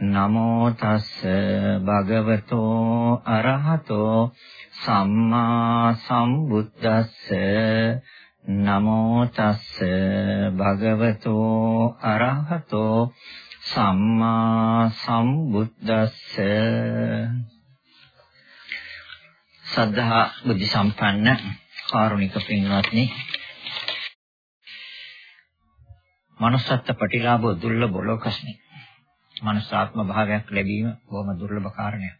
නමෝ තස් භගවතෝ අරහතෝ සම්මා සම්බුද්දස්ස. නමෝ තස් භගවතෝ අරහතෝ සම්මා සම්බුද්දස්ස. සද්ධා බුද්ධ සම්පන්න කාරුණික පින්වත්නි manussත්ත්ව ප්‍රතිලාභ දුර්ලභ ලෝකස්මි. මනුෂ්‍යාත්ම භාවයක් ලැබීම බොහොම දුර්ලභ කාරණයක්.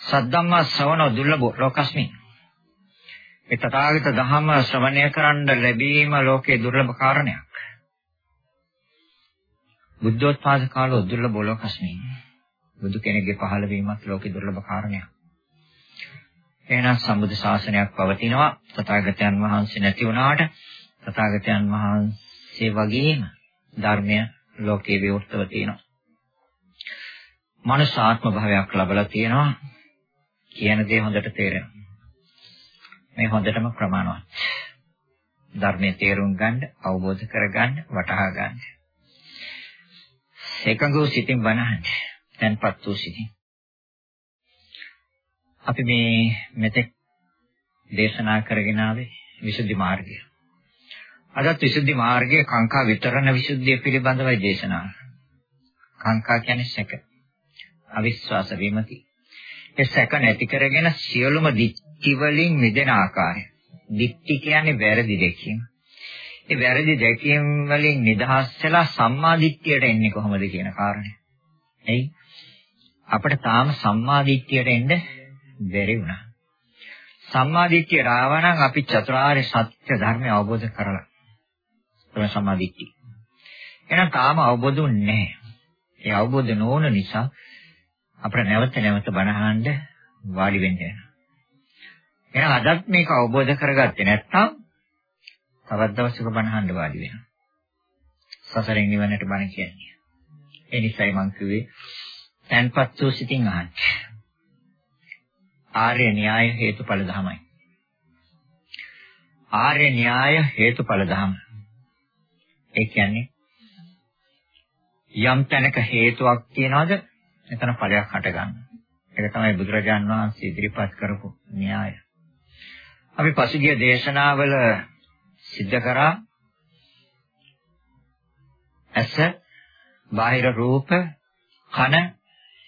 සද්ධම්මා ශ්‍රවණ දුර්ලභ ලෝකස්මි ඒ තථාගත ධහම ශ්‍රවණය කරන්න ලැබීම ලෝකේ දුර්ලභ කාරණයක්. බුද්ධෝත්පාද කාලෝ දුර්ලභ ලෝකස්මි බුදු කෙනෙක්ගේ පහළ වීමත් ලෝකේ දුර්ලභ කාරණයක්. එහෙනම් සම්බුද්ධ ශාසනයක් පවතිනවා. තථාගතයන් වහන්සේ නැති වුණාට තථාගතයන් වහන්සේ වගේම ධර්මය ලෝකේ විවෘතව තියෙනවා. මනුෂ්‍ය ආත්ම භාවයක් ලැබලා තියෙනවා. කියන දේ හොඳට තේරෙනවා. මේ හොඳටම ප්‍රමාණවත්. ධර්මයේ තේරුම් ගන්න, අවබෝධ කරගන්න, වටහා ගන්න. එකඟ වූ සිතින් බණහන්. දැන්පත් වූ සිතින් අපි මේ මෙතෙක් දේශනා කරගෙන ආවේ විසුද්ධි මාර්ගය. අදත් විසුද්ධි මාර්ගයේ කාංකා විතරණ විසුද්ධිය පිළිබඳවයි දේශනා. කාංකා කියන්නේ සැක. අවිශ්වාස විමති. ඒ සැක නැති කරගෙන සියලුම දික්ටි වලින් මිදෙන ආකාරය. දික්ටි කියන්නේ වැරදි දැකීම. ඒ වැරදි දැකීම් වලින් නිදහස් වෙලා සම්මා දිට්ඨියට එන්නේ කොහොමද කියන කාරණය. එයි අපිට තාම සම්මා දිට්ඨියට එන්න බැරි වුණා. සම්මාදිට්ඨිය රාවණන් අපි චතුරාර්ය සත්‍ය ධර්මය අවබෝධ කරලා. තමයි සම්මාදිට්ඨිය. එහෙනම් තාම අවබෝධුන්නේ නැහැ. ඒ අවබෝධ නොවන නිසා අපිට නැවත නැවත බණහන්න වාඩි වෙන්න වෙනවා. එහෙනම් අදත් මේක අවබෝධ කරගත්තේ නැත්නම් තවත් දවසක බණහන්න වාඩි වෙනවා. සසරෙන් නිවනට බණ කියන්නේ. ඒ නිසායි මං කිව්වේ තන්පත් වූ සිතින් අහන්න. ආර්ය න්‍යාය හේතුඵල ධමයි. ආර්ය න්‍යාය හේතුඵල ධම. ඒ කියන්නේ යම් තැනක හේතුවක් තියනවාද එතන ඵලයක් හට ගන්නවා. ඒක තමයි බුදුරජාන් වහන්සේ ඉදිරිපත් කරපු න්‍යාය. අපි පසුගිය දේශනාවල සිද්ධ කරා ඇස බාහිර රූප කන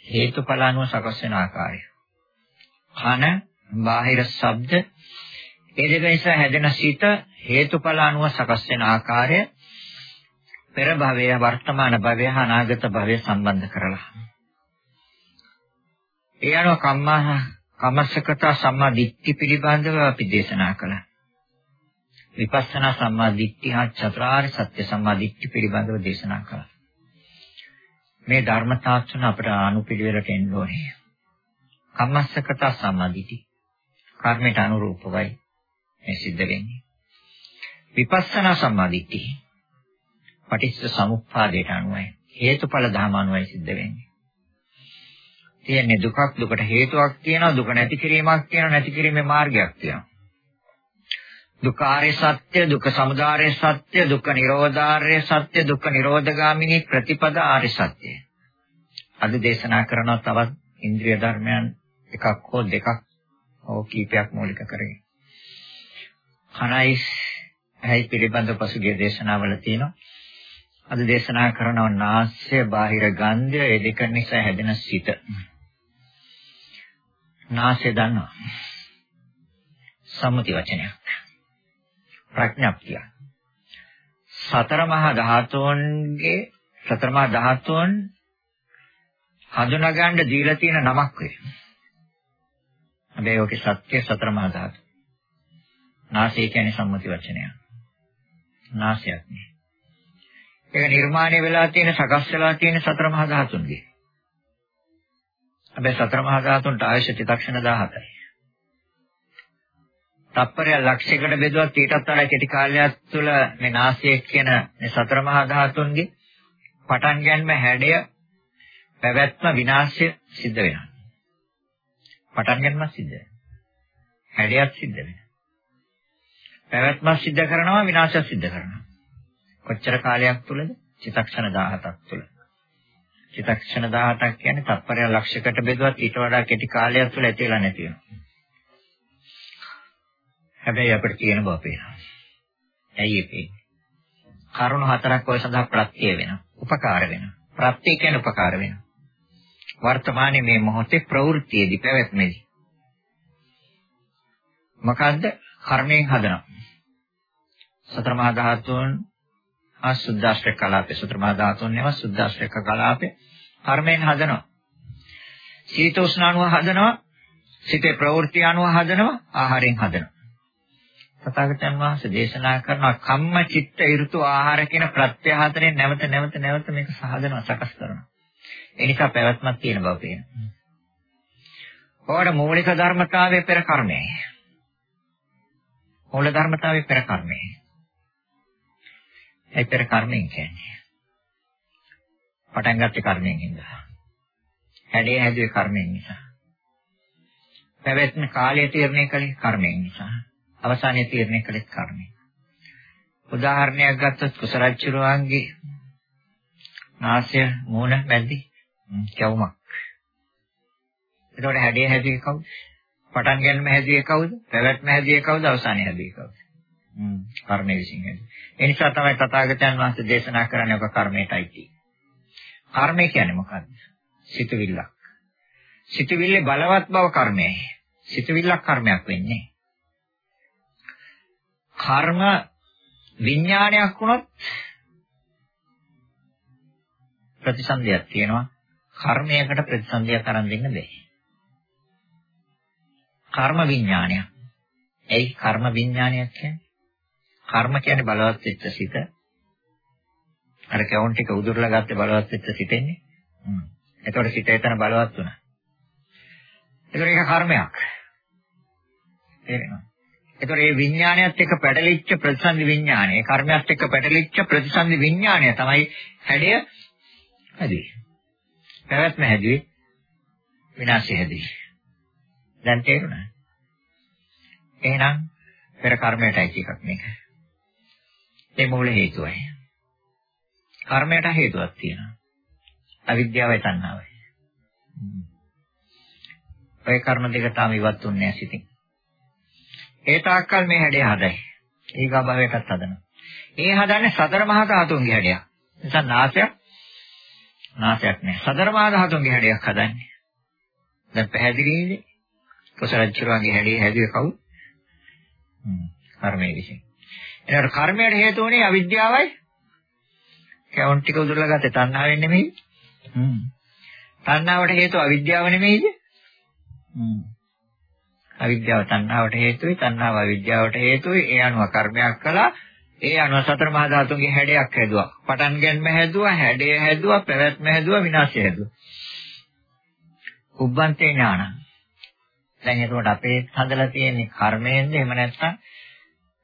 හේතුඵල අනුව සකස් වෙන ආකාරය. කන, බාහිර ශබ්ද, ඒ දෙක නිසා හැදෙන සිත හේතුඵල අනුව සකස් වෙන ආකාරය පෙර භවය, වර්තමාන භවය, අනාගත භවය සම්බන්ධ කරලා. ඒ අනුව කම්මා කමස්සකත සම්මා දිට්ඨි පිළිබඳව අපි දේශනා කළා. විපස්සනා සම්මා දිට්ඨි හා චතුරාර්ය සත්‍ය සම්මා දිට්ඨි පිළිබඳව දේශනා කළා. මේ ධර්මතාව තුන අපට අනුපිළිවෙලට එන්න ඕනේ. කම්මස්සකත සම්මාදිටි. කර්මයට අනුරූපවයි මේ සිද්ධ වෙන්නේ. විපස්සනා සම්මාදිට්ඨි. පටිච්ච සමුප්පාදයට අනුවයි හේතුඵල ධර්ම අනුවයි සිද්ධ වෙන්නේ. තියෙන්නේ දුකක් දුකට හේතුවක් තියෙනවා දුක නැති කිරීමක් තියෙනවා නැති කිරීමේ මාර්ගයක් තියෙනවා. දුකාරය සත්‍ය දුක සමුදාය සත්‍ය දුක නිරෝධාර්ය සත්‍ය දුක නිරෝධගාමිනී ප්‍රතිපදා ආර්ය සත්‍ය. අද දේශනා කරන තවත් ඉන්ද්‍රිය ධර්මයන් එකක් හෝ දෙකක් හෝ කීපයක් මූලික කරගෙන. කණයි ඇයි පිළිබඳ පසුගිය දේශනාවල තියෙනවා. අද දේශනා කරනව නාස්‍ය බාහිර ගන්ධය ඒ දෙක නිසා හැදෙන සිත. නාසය දන්නවා. සම්මුති වචනයක්. ප්‍රඥප්තිය. සතර මහා ධාතුන්ගේ සතර මහා ධාතුන් හඳුනා ගන්න දීලා තියෙන නමක් වේ. හැබැයි ඔකේ සත්‍ය සතර මහා ධාතු. නාසය කියන්නේ සම්මුති වචනයක්. නාසයක් නේ. ඒක නිර්මාණය වෙලා තියෙන සකස් වෙලා තියෙන සතර මහා ධාතුන්ගේ. හැබැයි සතර මහා ධාතුන්ට ආයශ චිත්තක්ෂණ 17යි. තප්පරය ලක්ෂයකට බෙදුවත් ඊටත් වඩා කෙටි කාලයක් තුළ මේ නාසය කියන මේ සතර මහා ධාතුන්ගේ පටන් ගැනීම හැඩය පැවැත්ම විනාශය සිද්ධ වෙනවා. පටන් ගැනීම සිද්ධ වෙනවා. හැඩයක් සිද්ධ වෙනවා. පැවැත්ම සිද්ධ කරනවා විනාශය සිද්ධ කරනවා. කොච්චර කාලයක් තුලද? චිතක්ෂණ 17ක් තුල. චිතක්ෂණ 17ක් කියන්නේ තත්පරය ලක්ෂයකට බෙදුවත් ඊට වඩා කෙටි කාලයක් තුල ඇතිලා නැති වෙනවා. හැබැයි අපිට තියෙන බව පේනවා. ඇයි ඒ කරුණු හතරක් ඔය සඳහා ප්‍රත්‍ය වෙනවා. උපකාර වෙනවා. ප්‍රත්‍ය කියන්නේ උපකාර වෙනවා. වර්තමානයේ මේ මොහොතේ ප්‍රවෘත්තියේදී පැවැත්මේදී මොකද්ද කර්මයෙන් හදනවා සතර මහා ධාතුන් ආ සුද්දාශ්‍රය කලාපේ සතර මහා ධාතුන් නේව සුද්දාශ්‍රය කලාපේ කර්මයෙන් හදනවා සීතෝෂ්ණ අණුව හදනවා සිතේ ප්‍රවෘත්ති අණුව හදනවා ආහාරයෙන් හදනවා තථාගතයන් වහන්සේ දේශනා කරන කම්ම චිත්ත ඍතු ආහාර කියන ප්‍රත්‍ය හතරෙන් නැවත නැවත නැවත මේක සාධනවා සකස් කරනවා ඒ නිසා පැවැත්මක් තියෙන බව පේනවා. ඔයාලට මූලික ධර්මතාවයේ පෙර කර්මය. මූල ධර්මතාවයේ පෙර කර්මය. ඒ පෙර කර්මයෙන් කියන්නේ. පටන් ගත්තේ කර්මයෙන් හින්දා. හැඩය හැදුවේ කර්මයෙන් නිසා. පැවැත්ම කාලය තීරණය කළේ කර්මයෙන් නිසා. අවසානයේ තීරණය කළේ කර්මයෙන්. උදාහරණයක් ගත්තොත් කුසලච්චුරුවන්ගේ නාසය මූණ මැදි කැවුමක්. එතකොට හැඩය හැදුවේ කවුද? පටන් ගැනීම හැදුවේ කවුද? පැවැත්ම හැදුවේ කවුද? අවසානය හැදුවේ කවුද? හ්ම් කර්මය විසින් හැදුවේ. ඒ නිසා තමයි තථාගතයන් වහන්සේ දේශනා කරන්නේ ඔක කර්මයටයි තියෙන්නේ. කර්මය කියන්නේ මොකක්ද? සිතුවිල්ලක්. සිතුවිල්ලේ බලවත් බව කර්මයයි. සිතුවිල්ලක් කර්මයක් වෙන්නේ. කර්ම විඥානයක් වුණොත් ප්‍රතිසන්දියක් තියෙනවා කර්මයකට ප්‍රතිසන්දියක් අරන් දෙන්න බෑ. කර්ම විඥානය. එයි කර්ම විඥානයක් කියන්නේ? කර්ම කියන්නේ බලවත් වෙච්ච සිත. අර කවුන්ට් එක උදුරලා ගත්තේ බලවත් වෙච්ච සිතෙන්නේ. හ්ම්. එතකොට සිත එතන බලවත් වුණා. ඒතර ඒක කර්මයක්. තේරෙනවද? ඒතර මේ විඥානයත් එක්ක පැටලිච්ච ප්‍රතිසන්දි විඥානය, කර්මයත් එක්ක පැටලිච්ච ප්‍රතිසන්දි විඥානය තමයි හැඩය හැදුවේ. පැවැත්ම හැදුවේ විනාශය හැදුවේ. දැන් තේරුණා? එහෙනම් පෙර කර්මයටයි එකක් මේක. ඒ මූල හේතුවයි. කර්මයට හේතුවක් තියෙනවා. අවිද්‍යාවයි තණ්හාවයි. ඔය කර්ම දෙක තාම ඉවත් වුන්නේ නැහැ සිතින්. ඒ තාක්කල් මේ හැඩය හදයි. ඊගා භවයටත් හදනවා. ඒ හදන්නේ සතර මහා ධාතුන්ගේ හැඩයක්. නිසා නාසයක් නාසයක් නැහැ. සතරමා ධාතුන්ගේ හැඩයක් හදන්නේ. දැන් පැහැදිලි නේද? කොසලච්චුරන්ගේ හැඩය හැදුවේ කවුද? හ්ම්. කර්මයේ විසින්. එනකොට කර්මයට හේතු වුණේ අවිද්‍යාවයි. කවුන්ට් ටික උදුරලා ගත්තේ තණ්හාවෙන් නෙමෙයි. හ්ම්. තණ්හාවට හේතුව අවිද්‍යාව නෙමෙයිද? හ්ම්. අවිද්‍යාව තණ්හාවට හේතුයි, තණ්හාව අවිද්‍යාවට හේතුයි. ඒ අනුව කර්මයක් කළා. ඒ අනුව සතර මහා ධාතුන්ගේ හැඩයක් හැදුවා. පටන් ගැනීම හැදුවා, හැඩය හැදුවා, පැවැත්ම හැදුවා, විනාශය හැදුවා. උබ්බන්තේ ඥාන. දැන් එතකොට අපේ හදලා තියෙන්නේ කර්මයෙන්ද එහෙම නැත්නම්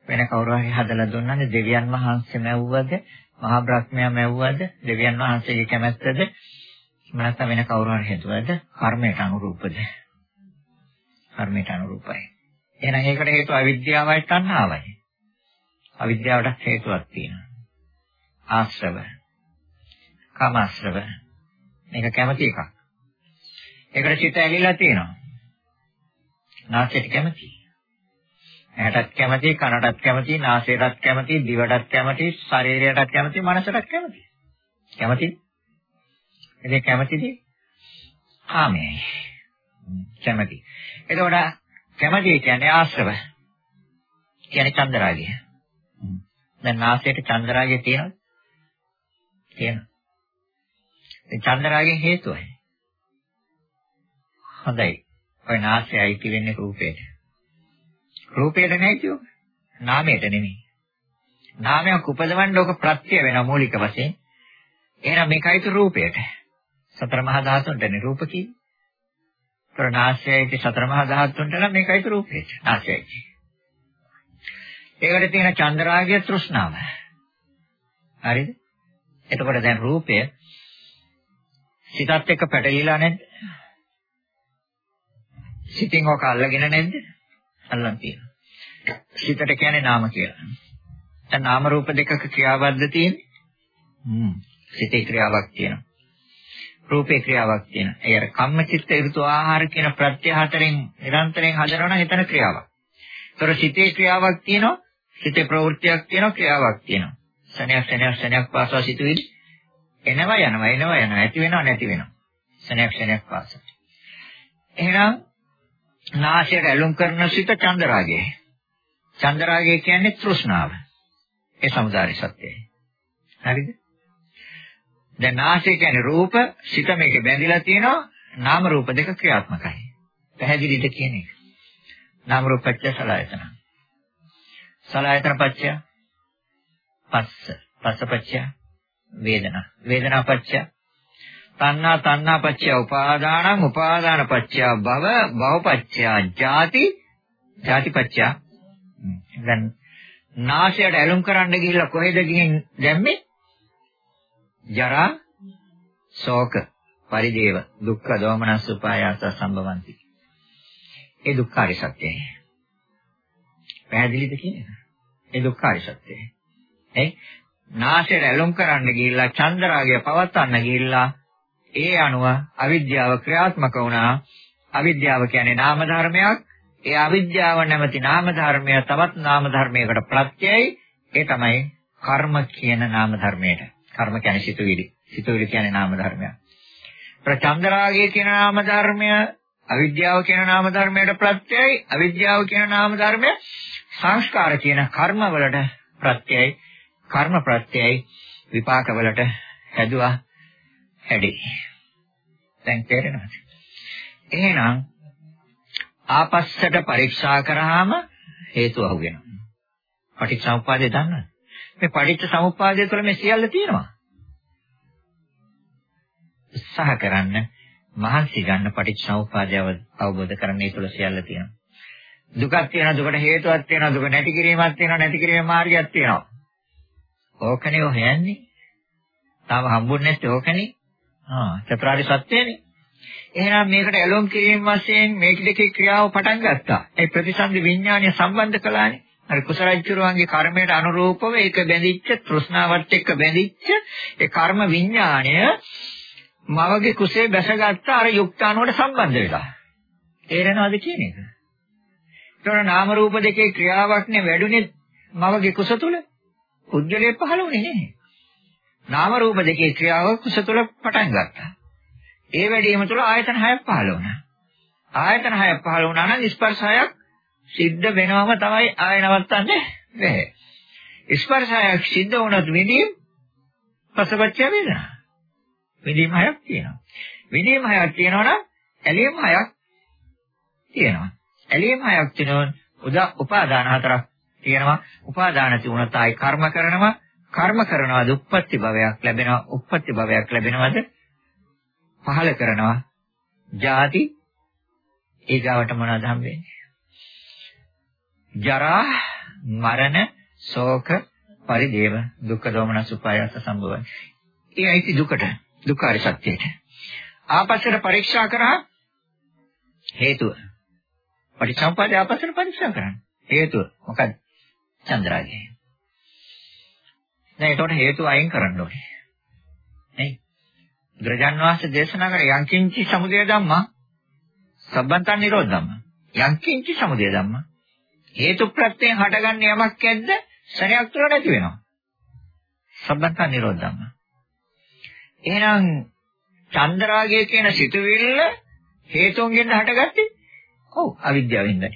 වෙන කවුරු හරි හදලා දුන්නාද දෙවියන් වහන්සේ මැව්වද මහා බ්‍රහ්මයා මැව්වද දෙවියන් වහන්සේගේ කැමැත්තද එහෙම නැත්නම් වෙන කවුරු හරි හදුවද කර්මයට අනුරූපද කර්මයට අනුරූපයි එහෙනම් ඒකට හේතුව අවිද්‍යාවයි තණ්හාවයි අවිද්‍යාවට හේතුවක් තියෙනවා. ආශ්‍රව. කාමාශ්‍රව. මේක කැමති එකක්. ඒකට චිත ඇලිලා තියෙනවා. නාසයට කැමති. ඇහැටත් කැමති, කනටත් කැමති, නාසයටත් කැමති, දිවටත් කැමති, ශරීරයටත් කැමති, මනසටත් කැමති. කැමති? ඉතින් කැමතිද? කාමයයි. කැමති. එතකොට කැමති කියන්නේ ආශ්‍රව. කියන්නේ චන්දරාගය. දැන් නාසයට චන්ද්‍රාගය තියෙනවද? තියෙනවා. ඒ චන්ද්‍රාගයෙන් හේතුවයි. හොඳයි. ඔය නාසය අයිති වෙන්නේ රූපයට. රූපයට නැතිව නාමයට නෙමෙයි. නාමයක් උපදවන්න ඕක ප්‍රත්‍ය වෙන මූලික වශයෙන්. එහෙනම් මේකයි රූපයට. සතර මහා ධාතුන්ටනේ රූප කියන්නේ. ප්‍රනාශයයි සතර මහා ධාතුන්ට නම් මේකයි රූපයට. නාසයයි. ඒකට තියෙන චන්ද්‍රාගය තෘෂ්ණාව. හරිද? එතකොට දැන් රූපය සිතත් එක්ක පැටලිලා නැද්ද? සිතින් ඔක අල්ලගෙන නැද්ද? අල්ලන් තියෙනවා. සිතට කියන්නේ නාම කියලා. දැන් නාම රූප දෙකක ක්‍රියාවක්ද තියෙන්නේ? හ්ම්. සිතේ ක්‍රියාවක් තියෙනවා. රූපේ ක්‍රියාවක් තියෙනවා. ඒ අර කම්මචිත්ත ඍතු ආහාර කියන ප්‍රත්‍ය හතරෙන් නිරන්තරයෙන් හදනවා නම් එතන ක්‍රියාවක්. ඒතර සිතේ ක්‍රියාවක් තියෙනවා. සිතේ ප්‍රවෘත්තියක් තියෙනවා ක්‍රියාවක් තියෙනවා. සනයක් සනයක් සනයක් පාසා සිතුවිලි එනවා යනවා එනවා යනවා ඇති වෙනවා නැති වෙනවා. සනයක් සනයක් පාසා. එහෙනම් නාසයට ඇලුම් කරන සිත චන්දරාගය. චන්දරාගය කියන්නේ තෘෂ්ණාව. ඒ සමුදාය සත්‍යයි. හරිද? දැන් නාසය කියන්නේ රූප, සිත මේකේ බැඳිලා තියෙනවා, නාම රූප දෙක ක්‍රියාත්මකයි. පැහැදිලිද කියන එක. නාම රූප පත්‍ය සලආයතන. සලආයතන පත්‍ය පස්ස, පස්ස පත්‍ය වේදනා. වේදනා පත්‍ය තණ්හා තණ්හා පත්‍ය උපාදානං උපාදාන පත්‍ය භව භව පත්‍ය ජාති ජාති පත්‍ය. දැන් නාසයට ඇලුම් කරන්න ගිහිල්ලා කොහෙද ගිහින් දැම්මේ? ජරා ශෝක පරිදේව දුක්ඛ දෝමනස් උපායාස සම්භවಂತಿ ඒ දුක්ඛාරි සත්‍යයි. පැහැදිලිද කියන්නේ? ඒ දුක්ඛාරි සත්‍යයි. ඒ නාසයට ඇලුම් කරන්න ගිහිල්ලා චන්දරාගය පවත්වන්න ගිහිල්ලා ඒ අනුව අවිද්‍යාව ක්‍රියාත්මක වුණා අවිද්‍යාව කියන්නේ නාම ධර්මයක් ඒ අවිද්‍යාව නැමැති නාම ධර්මය තවත් නාම ධර්මයකට ප්‍රත්‍යයයි ඒ තමයි කර්ම කියන නාම ධර්මයට කර්ම කියන්නේ සිතුවිලි. සිතුවිලි කියන්නේ නාම ධර්මයක්. ප්‍රචන්දරාගය කියන නාම ධර්මය අවිද්‍යාව කියන නාම ධර්මයට ප්‍රත්‍යයයි. අවිද්‍යාව කියන නාම ධර්මය සංස්කාර කියන කර්ම වලට ප්‍රත්‍යයයි. කර්ම ප්‍රත්‍යයයි විපාක වලට හැදුවා හැඩේ. දැන් තේරෙනවද? එහෙනම් ආපස්සට පරීක්ෂා කරාම හේතු අහුවෙනවා. පටිච්චසමුප්පාදේ දන්නවද? මේ පටිච්ච සමුප්පාදය තුළ මේ සියල්ල තියෙනවා. උත්සාහ කරන්න මහන්සි ගන්න පටිච්ච සමුප්පාදය අවබෝධ කරගන්න ඒ තුළ සියල්ල තියෙනවා. දුකක් තියෙනවා දුකට හේතුවක් තියෙනවා දුක නැති කිරීමක් තියෙනවා නැති කිරීමේ මාර්ගයක් තියෙනවා. ඕකනේ හොයන්නේ. තාම හම්බුන්නේ නැත්තේ ඕකනේ. ආ චතුරාර්ය සත්‍යනේ. එහෙනම් මේකට ඇලොම් කිරීම වශයෙන් මේක දෙකේ ක්‍රියාව පටන් ගත්තා. ඒ ප්‍රතිසන්දි විඥානය සම්බන්ධ කළානේ. අර කුසලයිචුරුවන්ගේ කර්මයට අනුරූපව ඒක බැඳිච්ච තෘෂ්ණාවත් එක්ක බැඳිච්ච ඒ කර්ම විඥාණය මවගේ කුසේ බැසගත්ත අර යුක්තාණුවට සම්බන්ධ වෙලා. තේරෙනවද කියන එක? ඒතර නාම රූප දෙකේ ක්‍රියාවක් නේ වැඩුණේ මවගේ කුස තුල. උද්දලේ පහළ වුණේ නේ. නාම රූප දෙකේ ක්‍රියාව කුස තුල පටන් ගත්තා. ඒ වැඩිම තුල ආයතන හයක් පහළ වුණා. ආයතන හයක් පහළ වුණා නම් ස්පර්ශ හයක් සිද්ධ වෙනවම තමයි ආය නවත්තන්නේ නැහැ. ස්පර්ශයක් සිද්ධ වුණත් විඳීම් පසපච්චය වේදනා. විඳීම් හයක් තියෙනවා. විඳීම් හයක් තියෙනවා නම් ඇලීම් හයක් තියෙනවා. ඇලීම් හයක් තියෙනවා උදා උපාදාන හතරක් තියෙනවා. උපාදාන තිබුණත් ආයි කර්ම කරනවා. කර්ම කරනවාද උප්පත්ති භවයක් ලැබෙනවා. උප්පත්ති භවයක් ලැබෙනවද? පහල කරනවා. ජාති ඊගාවට මොනවද හම්බෙන්නේ? ජරා මරණ ශෝක පරිදේව දුක්ඛ දෝමන සුපායස සම්භවයි. ඒ ඇයිති දුකට දුක්ඛාර සත්‍යයට. ආපස්සට පරීක්ෂා කරා හේතුව. පටිච්චසමුප්පාදේ ආපස්සට පරීක්ෂා කරන්න. හේතුව මොකද? චන්ද්‍රාගය. දැන් ඒකට හේතුව අයින් කරන්න ඕනේ. නේ? බුදුරජාන් වහන්සේ දේශනා කර යංකින්චි සමුදය ධම්මා සම්බන්තන් නිරෝධ ධම්මා. යංකින්චි සමුදය ධම්මා හේතු ප්‍රත්‍යයෙන් හටගන්න යමක් ඇද්ද ශරයක් තුළ නැති වෙනවා. සම්බන්ත නිරෝධම්ම. එහෙනම් චන්ද්‍රාගය කියන සිතුවිල්ල හේතුන්ගෙන් හටගත්තේ? ඔව් අවිද්‍යාවෙන්දයි.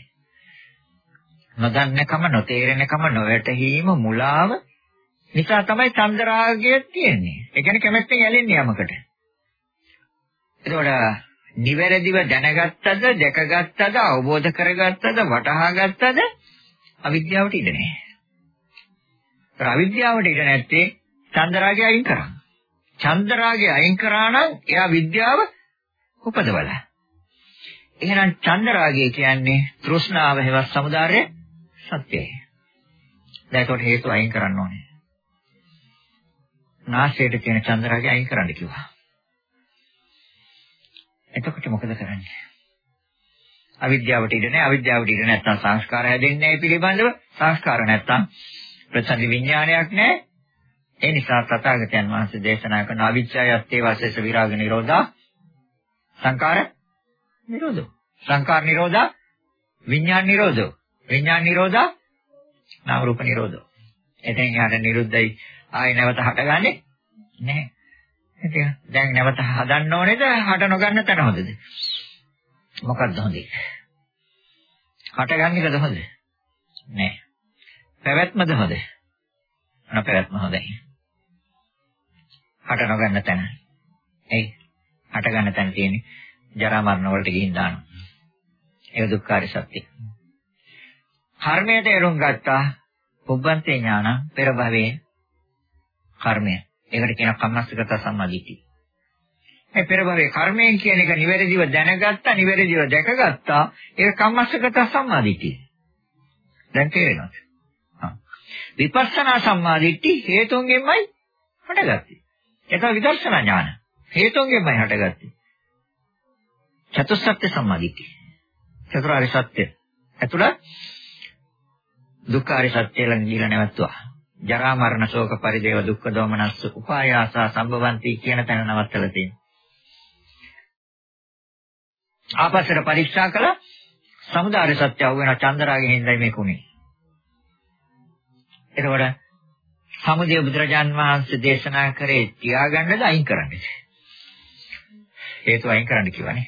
නොදන්නකම නොතේරෙනකම නොවැටහීම මුලාව නිසා තමයි චන්ද්‍රාගය තියෙන්නේ. ඒ කියන්නේ කැමැත්තෙන් ඇලෙන්නේ යමකට. එතකොට නිවැරදිව දැනගත්තද, දැකගත්තද, අවබෝධ කරගත්තද, වටහාගත්තද අවිද්‍යාවට ඉඩ නැහැ. ඒත් අවිද්‍යාවට ඉඩ නැත්තේ චන්දරාගය අයින් කරා. චන්දරාගය අයින් කරා නම් එයා විද්‍යාව උපදවලා. එහෙනම් චන්දරාගය කියන්නේ තෘෂ්ණාව හේවත් සමුදාය සත්‍යයි. දැන් ඒකට හේතු අයින් කරන්න ඕනේ. නාසයට තියෙන චන්ද්‍රාගය අයින් කරන්න කිව්වා. එතකොට මොකද කරන්නේ? අවිද්‍යාවට ඉඩ නැහැ. අවිද්‍යාවට ඉඩ නැත්නම් සංස්කාර හැදෙන්නේ නැහැ පිළිබඳව. සංස්කාර නැත්නම් ප්‍රසන්න විඥානයක් නැහැ. ඒ නිසා තථාගතයන් වහන්සේ දේශනා කරන අවිච්ඡායත්තේ වාසේස විරාග නිරෝධා සංකාර නිරෝධෝ. සංකාර නිරෝධා විඥාන නිරෝධෝ. විඥාන නිරෝධා නාම රූප නිරෝධෝ. එතෙන් යාට නිරුද්ධයි ආයෙ නැවත හටගන්නේ නැහැ. ඉතින් දැන් නැවත හදන්න ඕනේද හට නොගන්න තැන හොඳද? මොකක්ද හොඳේ? හටගන්න එකද හොඳ? නෑ. පැවැත්මද හොඳ? නොපැවැත්ම හොඳයි. හට නොගන්න තැන. එයි හට ගන්න තැන තියෙන්නේ ජරා මරණ වලට ගිහින් දානවා. ඒක දුක්ඛාර සත්‍ය. කර්මයට එරුම් ගත්තා පුබ්බන්තේ ඥාන පෙර භවයේ කර්මය. ඒකට කියනවා කම්මස්සගත සම්මාදිට්ඨිය. මේ පෙර භවයේ කර්මයෙන් කියන එක නිවැරදිව දැනගත්තා, නිවැරදිව දැකගත්තා. ඒක කම්මස්සගත සම්මාදිට්ඨිය. දැන් තේරෙනවද? හා. විපස්සනා සම්මාදිට්ඨි හේතුන්ගෙන්මයි හටගත්තේ. ඒක විදර්ශනා ඥාන. හේතුන්ගෙන්මයි හටගත්තේ. චතුස්සත්‍ය සම්මාදිට්ඨිය. චතුරාර්ය සත්‍ය. ඇතුළත් දුක්ඛාරය සත්‍ය ළඟ ගිහිලා නැවතුවා. ජරා මරණ ශෝක පරිදේව දුක්ඛ දෝමනස්ස උපායාසා සම්භවಂತಿ කියන තැන නවත්තලා තියෙනවා. ආපස්සට පරීක්ෂා කළා සමුදාය සත්‍ය අහු වෙන චන්දරාගේ හින්දායි මේක උනේ. එතකොට සමුදය බුදුරජාන් වහන්සේ දේශනා කරේ තියාගන්නද අයින් කරන්නද? හේතු අයින් කරන්න කිව්වනේ.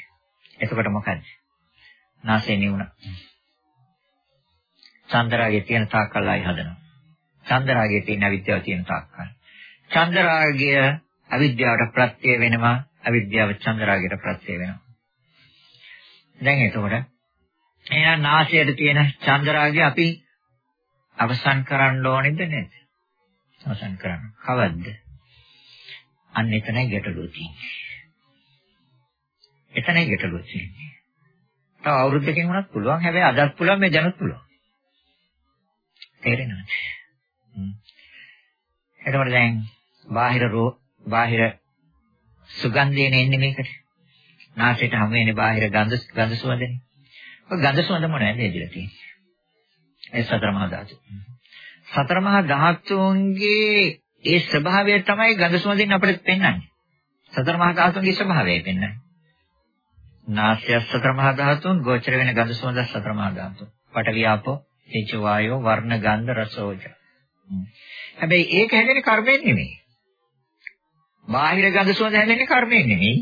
එතකොට මොකද? නාසය නිවුණා. චන්දරාගේ තියෙන තාක්කල්ලායි හදනවා. චන්දරාගයේ තියෙන අවිද්‍යාව තියෙන තාක්කල්. චන්දරාගය අවිද්‍යාවට ප්‍රත්‍ය වෙනවා. අවිද්‍යාව චන්දරාගයට ප්‍රත්‍ය වෙනවා. දැන් එතකොට එහෙනම් නාසයට තියෙන චන්දරාගය අපි අවසන් කරන්න ඕනේද නැද්ද? අවසන් කරන්න. කවද්ද? අන්න එතනයි ගැටලුව තියෙන්නේ. එතනයි ගැටලුව තියෙන්නේ. තව අවුරුද්දකින් වුණත් පුළුවන්. හැබැයි අදත් පුළුවන් මේ දැනුත් පුළුවන්. තේරෙනවද? එතකොට දැන් බාහිර රෝ බාහිර සුගන්ධයනේ එන්නේ මේකට. නාසයට හමු වෙන්නේ බාහිර ගඳ ගඳ සුවඳනේ. ඔය ගඳ සුවඳ මොනවද එදිලා තියෙන්නේ? ඒ සතර මහා ධාතු. සතර මහා ධාතුන්ගේ ඒ ස්වභාවය තමයි ගඳ සුවඳින් අපිට පෙන්වන්නේ. සතර මහා ධාතුන්ගේ ස්වභාවය පෙන්වන්නේ. නාසය සතර මහා ධාතුන් ගෝචර වෙන ගඳ සුවඳ සතර මහා ධාතු. පඨවි ආපෝ තේජ වායෝ වර්ණ ගන්ධ රස ඕජ. හැබැයි ඒක හැදෙන්නේ කර්මයෙන් නෙමෙයි. බාහිර ගඳ සුවඳ හැදෙන්නේ කර්මයෙන් නෙමෙයි.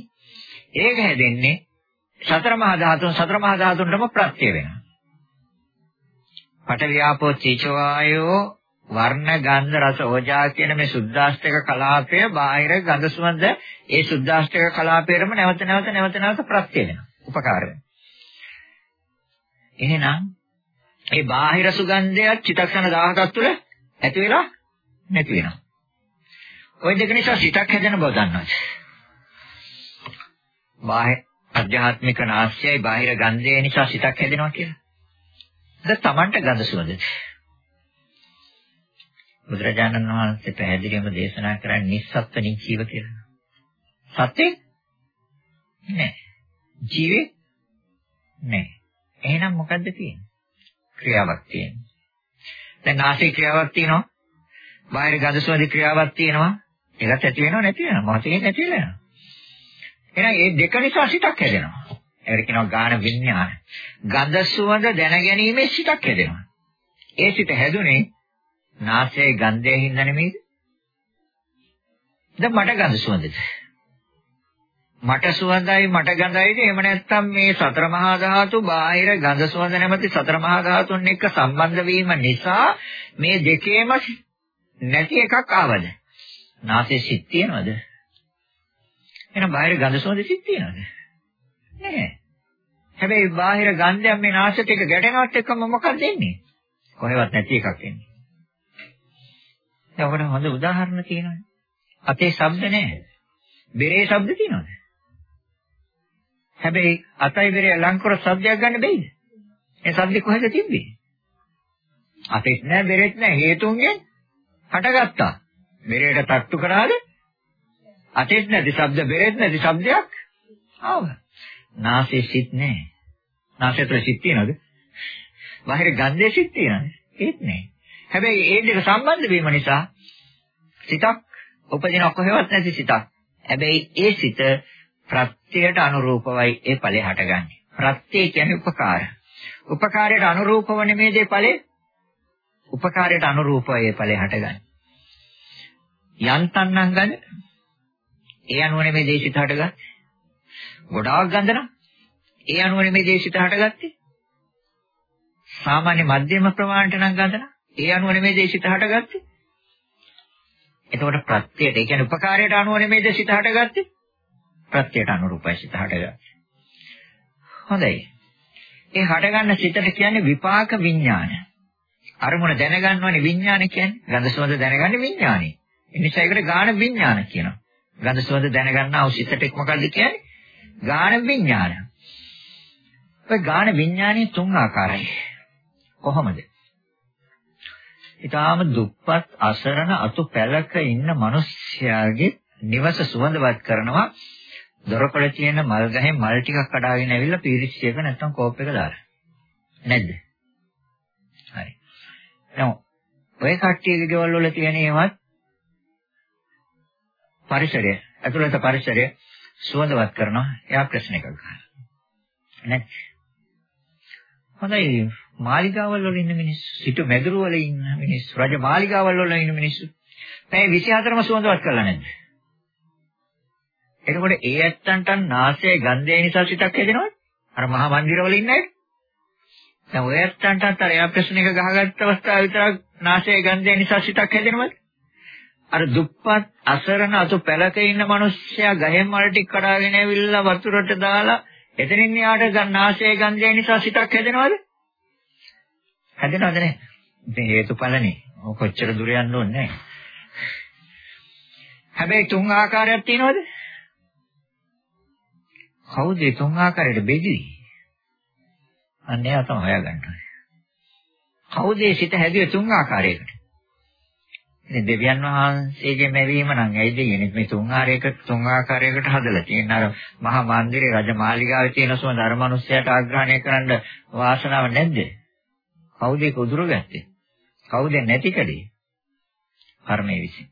ඒක හැදෙන්නේ සතර මහා ධාතුන් සතර මහා ධාතුන්ටම ප්‍රත්‍ය වෙනවා. පඨවි ආපෝ තේජ වායෝ වර්ණ ගන්ධ රස ඕජා කියන මේ සුද්දාෂ්ටක කලාපය බාහිර ගඳ සුවඳ ඒ සුද්දාෂ්ටක කලාපයටම නැවත නැවත නැවත නැවත ප්‍රත්‍ය වෙනවා. උපකාර වෙනවා. එහෙනම් ඒ බාහිර සුගන්ධයත් චිතක්ෂණ 17ක් තුළ ඇති වෙලා නැති වෙනවා. ওই දෙක නිසා සිතක් හැදෙන බව දන්නවද? බාහිර අධ්‍යාත්මික නාස්යයි බාහිර ගන්ධය නිසා සිතක් හැදෙනවා කියලා. ද තමන්ට ගඳ සුවඳ. බුදුරජාණන් වහන්සේ පැහැදිලිවම දේශනා කරන්නේ නිස්සත්ත්ව නිජීව කියලා. සත්‍යෙ නෑ. ජීවේ නෑ. එහෙනම් මොකද්ද තියෙන්නේ? ක්‍රියාවක් තියෙනවා. දැන් නාසයේ ක්‍රියාවක් තියෙනවා. බාහිර ගඳ සුවඳ ක්‍රියාවක් තියෙනවා. ඒකත් ඇති වෙනව නැති වෙනව. මොහොතකින් නැති වෙනවා. එහෙනම් මේ දෙක නිසා සිතක් හැදෙනවා. ඒකට කියනවා ගාන විඥාන. ගඳ සුවඳ දැනගැනීමේ සිතක් හැදෙනවා. ඒ සිත හැදුනේ නාසයේ ගන්ධයෙන් හින්දා නෙමෙයිද? දැන් මට ගඳ සුවඳද? මට සුවඳයි මට ගඳයිද? එහෙම නැත්නම් මේ සතර මහා ධාතු බාහිර ගඳ සුවඳ නැමැති සතර මහා ධාතුන් එක්ක සම්බන්ධ වීම නිසා මේ දෙකේම නැති එකක් ආවද? නාසයේ සිත් තියනවද? එහෙනම් බාහිර ගඳ සුවඳ සිත් තියනවද? නැහැ. හැබැයි බාහිර ගන්ධයන් මේ නාසයට එක ගැටෙනවත් එක්කම මොකක්ද වෙන්නේ කොහෙවත් නැති එකක් එන්නේ. දැන් ඔකට හොඳ උදාහරණ තියෙනවා අතේ ශබ්ද නැහැ. බෙරේ ශබ්ද තියෙනවද? හැබැයි අතයි බෙරේ ලංකර සද්දයක් ගන්න බැයිද? ඒ සද්ද කොහෙද තිබ්බේ? අතෙත් නැහැ බෙරෙත් නැහැ හේතුන්ගෙන් හටගත්තා. බෙරේට තට්ටු කරාද? අතෙත් නැති ශබ්ද බෙරෙත් නැති ශබ්දයක් ආවා. නාසයේ සිත් නැහැ. නාසය තුළ සිත් තියනවද? බාහිර ගන්ධයේ සිත් තියනවද? ඒත් නැහැ. හැබැයි ඒ දෙක සම්බන්ධ වීම නිසා සිතක් උපදින කොහෙවත් නැති සිතක්. හැබැයි ඒ සිත ප්‍රත්‍යයට අනුරූපවයි ඒ ඵලය හටගන්නේ. ප්‍රත්‍ය කියන්නේ උපකාර. උපකාරයට අනුරූපව නෙමෙයි ඒ ඵලය. උපකාරයට අනුරූපව ඒ ඵලය හටගන්නේ. යන්තන්නම් ගන්න ඒ අනුව නෙමෙයි දේශිත හටගන්නේ. ගොඩාක් ගඳ නම් ඒ අනුව නෙමෙයි දේශිත හටගත්තේ. සාමාන්‍ය මධ්‍යම ප්‍රමාණයට නම් ගඳ නම් ඒ අනුව නෙමෙයි දේශිත හටගත්තේ. එතකොට ප්‍රත්‍යයට ඒ කියන්නේ උපකාරයට අනුව නෙමෙයි දේශිත හටගත්තේ. ප්‍රත්‍යයට අනුරූපයි සිත හටගන්නේ. හොඳයි. ඒ හටගන්න සිතට කියන්නේ විපාක විඥාන. අරමුණ දැනගන්නවනේ විඥාන කියන්නේ. ගඳ සුවඳ දැනගන්නේ විඥානේ. ඒ නිසා ඒකට ගාන විඥාන කියනවා. ගඳ සුවඳ දැනගන්න අවශ්‍යතට මොකද්ද කියන්නේ? ගාන විඥාන. ඔය ගාන විඥානයේ තුන් ආකාරයි. කොහොමද? ඊටාම දුප්පත් අසරණ අතු පැලක ඉන්න මිනිස්යාගේ නිවස සුවඳවත් කරනවා දොරකඩ තියෙන මල් ගහෙන් මල් ටිකක් කඩාගෙන ඇවිල්ලා පීරිසියක නැත්තම් කෝප් එක දාලා. නැද්ද? හරි. දැන් ඔය කට්ටියගේ ගෙවල් වල තියෙන ඒවත් පරිසරය, අතුලත පරිසරය සුවඳවත් කරනවා. එයා ප්‍රශ්න එකක් ගන්නවා. නේද? හොඳයි මාලිගාවල් වල ඉන්න මිනිස්සු, සිටු මැදුරු වල ඉන්න මිනිස්සු, රජ මාලිගාවල් වල ඉන්න මිනිස්සු මේ 24ම සුවඳවත් කරලා නැද්ද? එතකොට ඒ ඇත්තන්ට නාසයේ ගන්ධය නිසා සිතක් හැදෙනවද? අර මහා මන්දිරවල ඉන්න අය. දැන් ඔය ඇත්තන්ටත් අර එයා ප්‍රශ්න එක ගහගත්ත අවස්ථාව විතරක් නාසයේ ගන්ධය නිසා සිතක් හැදෙනවද? අර දුප්පත් අසරණ අතු පැලක ඉන්න මිනිස්සයා ගහෙන් මල් ටික කඩාගෙන ඇවිල්ලා වතුරට දාලා එතනින් යාට නාසයේ ගන්ධය නිසා සිතක් හැදෙනවද? හැදෙනවද නැහැ? මේ හේතුඵලනේ. ඔය කොච්චර දුර යන්න ඕනේ නැහැ. හැබැයි තුන් ආකාරයක් තියෙනවද? කවුද ඒ තුන් ආකාරයට බෙදී? අන්න එයා තමයි හොයාගන්න ඕනේ. කවුද ඒ සිත හැදුවේ තුන් ආකාරයකට? ඉතින් දෙවියන් වහන්සේගේ මැවීම නම් ඇයිද කියන්නේ මේ තුන් ආකාරයකට තුන් ආකාරයකට හදලා තියෙන අර මහා මන්දිරේ රජමාලිගාවේ තියෙන සුවඳ අර මිනිස්සයාට ආග්‍රහණය කරන්න වාසනාව නැද්ද? කවුද ඒක උදුරගත්තේ? කවුද නැති කලේ? කර්මයේ විසින්.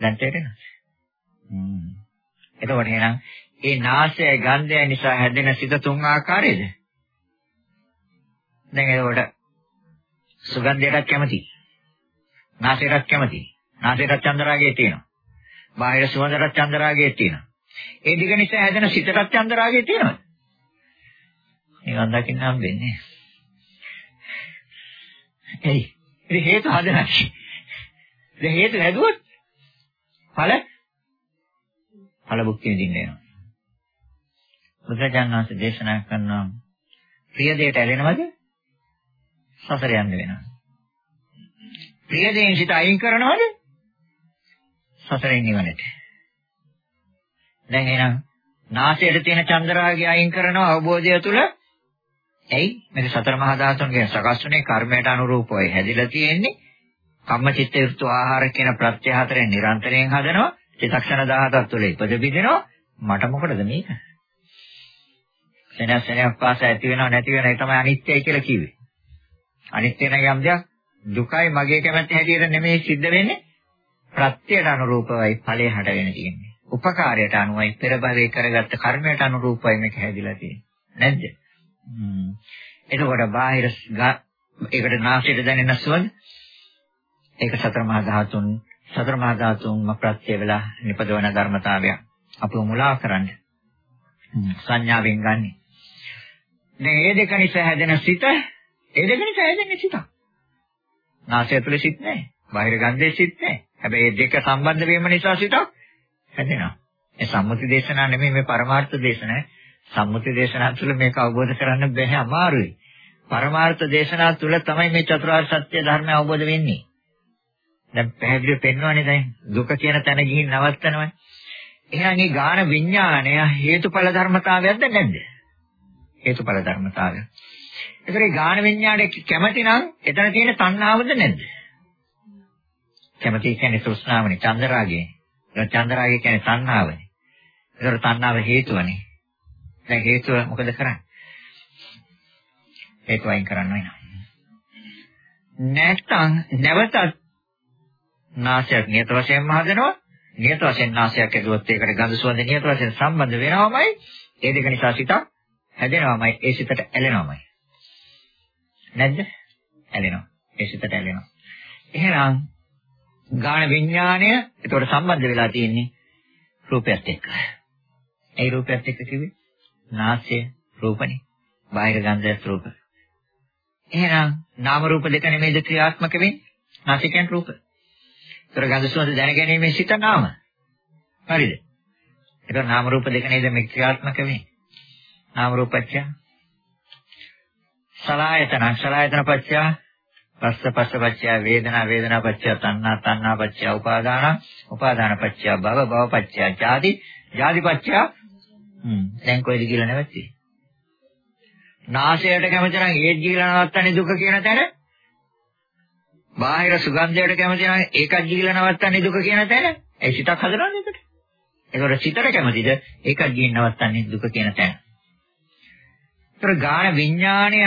දැන් තේරෙනවද? හ්ම්. එතකොට එහෙනම් ඒ නාසය ගන්ධය නිසා හැදෙන සිත තුන් ආකාරයේද? දැන් එතකොට සුගන්ධයටත් කැමති. නාසයටත් කැමති. නාසයට චන්දරාගය තියෙනවා. බාහිර සුවඳට චන්දරාගය තියෙනවා. ඒ දිග නිසා හැදෙන සිතට චන්දරාගය තියෙනවද? නිකන් දකින්න හම්බෙන්නේ. එයි. ඉතින් හේතු හදනයි. ඉතින් හේතු හැදුවොත් ඵල ඵල භුක්ති විඳින්න වෙනවා. බුදුරජාණන් වහන්සේ දේශනා කරනවා ප්‍රිය දෙයට ඇලෙනවද? සසර යන්න වෙනවා. ප්‍රිය දෙයින් සිත අයින් කරනවද? සසරෙන් නිවනට. දැන් එහෙනම් නාසයට තියෙන චන්ද්‍රාගය අයින් කරනවා අවබෝධය තුළ ඇයි මේක සතර මහා ධාතුන්ගෙන් සකස් වුනේ කර්මයට අනුරූපවයි හැදිලා තියෙන්නේ කම්මචිත්ත ඍතු ආහාර කියන ප්‍රත්‍ය හතරෙන් නිරන්තරයෙන් හදනවා චිත්තක්ෂණ 17ක් තුළ ඉපද බිඳිනවා මට මොකටද මේක සෙනස් සෙනස් පාස ඇති වෙනව නැති වෙනව ඒ තමයි අනිත්‍යයි කියලා කිව්වේ. අනිත්‍ය නම් යම් දෙයක් දුකයි මගේ කැමැත්ත හැටියට නෙමෙයි සිද්ධ වෙන්නේ. ප්‍රත්‍යයට අනුරූපවයි ඵලය හටගෙන තියෙන්නේ. උපකාරයට අනුවයි පෙර භවයේ කරගත්ත කර්මයට අනුරූපවයි මේක හැදිලා තියෙන්නේ. නැද්ද? හ්ම්. එතකොට බාහිර ඒකට නාසයට දැනෙන සුවඳ ඒක සතර මහා ධාතුන් සතර මහා ධාතුන්ම ප්‍රත්‍ය වෙලා නිපදවන ධර්මතාවයක් අපව මුලා කරන්නේ සංඥාවෙන් ගන්නේ දැන් මේ දෙක නිසා හැදෙන සිත ඒ දෙක නිසා හැදෙන්නේ සිත. නාසය තුළ සිත් නැහැ. බාහිර ගන්ධයේ සිත් නැහැ. හැබැයි මේ දෙක සම්බන්ධ වීම නිසා සිතක් හැදෙනවා. මේ සම්මුති දේශනා නෙමෙයි මේ පරමාර්ථ දේශනා. සම්මුති දේශනා තුළ මේක අවබෝධ කරන්න බැහැ අමාරුයි. පරමාර්ථ දේශනා තුළ තමයි මේ චතුරාර්ය සත්‍ය ධර්මය අවබෝධ වෙන්නේ. දැන් පැහැදිලිව පෙන්වන්නේ දැන් දුක කියන තැන ගිහින් නවත්තනවා. එහෙනම් මේ ගාන විඥානය හේතුඵල ධර්මතාවයක්ද නැද්ද? හේතුඵල ධර්මතාවය. ඒතරේ ගාන විඥාණය කැමති නම් එතන තියෙන තණ්හාවද නැද්ද? කැමති කියන්නේ තෘෂ්ණාවනේ, චන්දරාගය. ඒක චන්දරාගය කියන්නේ තණ්හාවනේ. ඒතර තණ්හාව හේතුවනේ. දැන් හේතුව මොකද කරන්නේ? හේතුව අයින් කරන්න වෙනවා. නැත්තම් නැවතත් නාසයක් නියත වශයෙන්ම හදනවා. නියත වශයෙන් නාසයක් ඇදුවොත් ඒකට ගඳ සුවඳ නියත වශයෙන් සම්බන්ධ වෙනවමයි. ඒ දෙක නිසා සිතක් හැදෙනවමයි. ඒ සිතට ඇලෙනවමයි. නැද්ද? ඇලෙනවා. ඒ සිතට ඇලෙනවා. එහෙනම් ගාන විඥාණය ඒකට සම්බන්ධ වෙලා තියෙන්නේ රූපයත් එක්ක. ඒ රූපයත් එක්ක කිව්වේ නාසය රූපනේ. බාහිර ගන්ධයත් රූප. එහෙනම් නාම රූප දෙක නෙමෙයිද ක්‍රියාත්මක වෙන්නේ? නාසය කියන්නේ රූප. ඒතර ගඳ සුවඳ දැනගැනීමේ සිත නාම. හරිද? ඒක නාම රූප දෙක නේද මේ ක්‍රියාත්මක වෙන්නේ? නාම රූපච්ඡ සලායතන සලායතන පච්ච. පස්ස පස්ස පච්ච වේදනා වේදනා පච්ච තණ්හා තණ්හා පච්ච උපාදාන උපාදාන පච්ච භව භව පච්ච ජාති ජාති පච්ච. හ්ම් දැන් කොයිද කියලා නැවති නාසයට කැමති නම් ඒත් ගිහිලා නවත්තන්නේ දුක කියන තැන. බාහිර සුගන්ධයට කැමති නම් ඒකත් ගිහිලා නවත්තන්නේ දුක කියන තැන. ඒ සිතක් හදනවනේ එතකොට ඒකට සිතට කැමතිද? ඒකත් ගිහින් නවත්තන්නේ දුක කියන තැන. ඒතර ගාන විඥාණය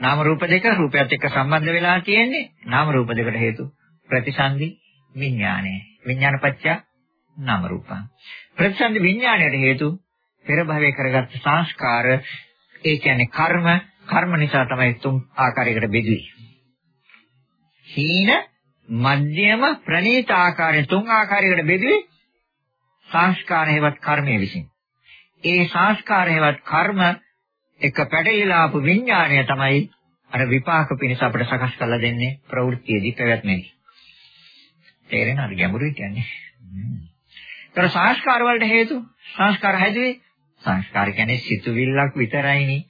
නාම රූප දෙක රූපයත් එක්ක සම්බන්ධ වෙලා තියෙන්නේ නාම රූප දෙකට හේතු ප්‍රතිසන්දි විඥාණය. විඥානපච්චය නාම රූපං. ප්‍රතිසන්දි විඥාණයට හේතු පෙර භවයේ කරගත් සංස්කාර ඒ කියන්නේ කර්ම කර්ම නිසා තමයි තුන් ආකාරයකට බෙදුවේ. හීන මධ්‍යම ප්‍රනීත ආකාරයෙන් තුන් ආකාරයකට බෙදුවේ සංස්කාර හේවත් කර්මයේ විසින්. ඒ සංස්කාර හේවත් කර්ම එක පැටලිලා ආපු විඥාණය තමයි අර විපාක පිණිස අපිට සකස් කරලා දෙන්නේ ප්‍රවෘත්තියේදී පැවැත්මේදී. තේරෙනවද ගැඹුරුයි කියන්නේ? ඒතර සංස්කාර වලට හේතු සංස්කාර හැදුවේ සංස්කාර කියන්නේ සිතුවිල්ලක් විතරයිනේ.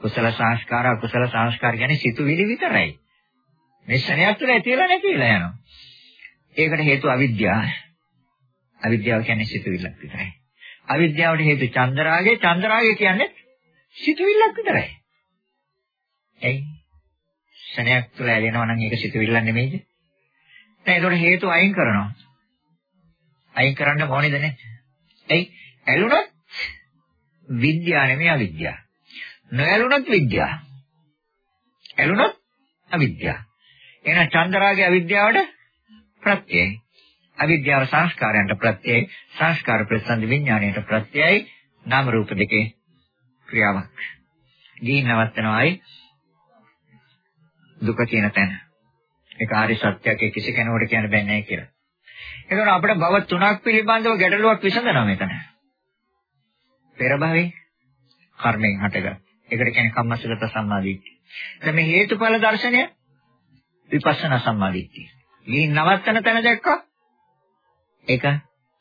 කුසල සංස්කාර අකුසල සංස්කාර කියන්නේ සිතුවිලි විතරයි. මේ ශරණයක් තුළ ඇතිලා නැතිලා යනවා. ඒකට හේතුව අවිද්‍යාව. අවිද්‍යාව කියන්නේ සිතුවිල්ලක් විතරයි. අවිද්‍යාවට හේතු චන්දරාගය. චන්දරාගය කියන්නේ සිතුවිල්ලක් විතරයි. එයි ශනයක් තුළ ඇලෙනවා නම් ඒක සිතුවිල්ලක් නෙමෙයිද? දැන් ඒකට හේතු අයින් කරනවා. අයින් කරන්න ඕනේද නැද්ද? එයි ඇලුනොත් විද්‍යාව නෙමෙයි අවිද්‍යාව. නොඇලුනොත් විද්‍යාව. ඇලුනොත් අවිද්‍යාව. එහෙනම් චන්දරාගේ අවිද්‍යාවට ප්‍රත්‍යයයි. අවිද්‍යාව සංස්කාරයන්ට ප්‍රත්‍යයයි. සංස්කාර ප්‍රසන්න විඥාණයට ප්‍රත්‍යයයි. නාම රූප දෙකේ ක්‍රියාවක්. ගිහින් නවත්තනවායි දුක කියන තැන. ඒක ආරි සත්‍යයක් කිසි කෙනෙකුට කියන්න බෑ නෑ කියලා. ඒකන අපිට භව තුනක් පිළිබඳව ගැටලුවක් විසඳනවා මෙතන. පෙර භවයේ කර්මයෙන් හටගත්. ඒකට කියන්නේ කම්මසගත සම්මාදිට්ඨිය. දැන් මේ හේතුඵල දර්ශනය විපස්සනා සම්මාදිට්ඨිය. ගිහින් නවත්තන තැන දැක්කා. ඒක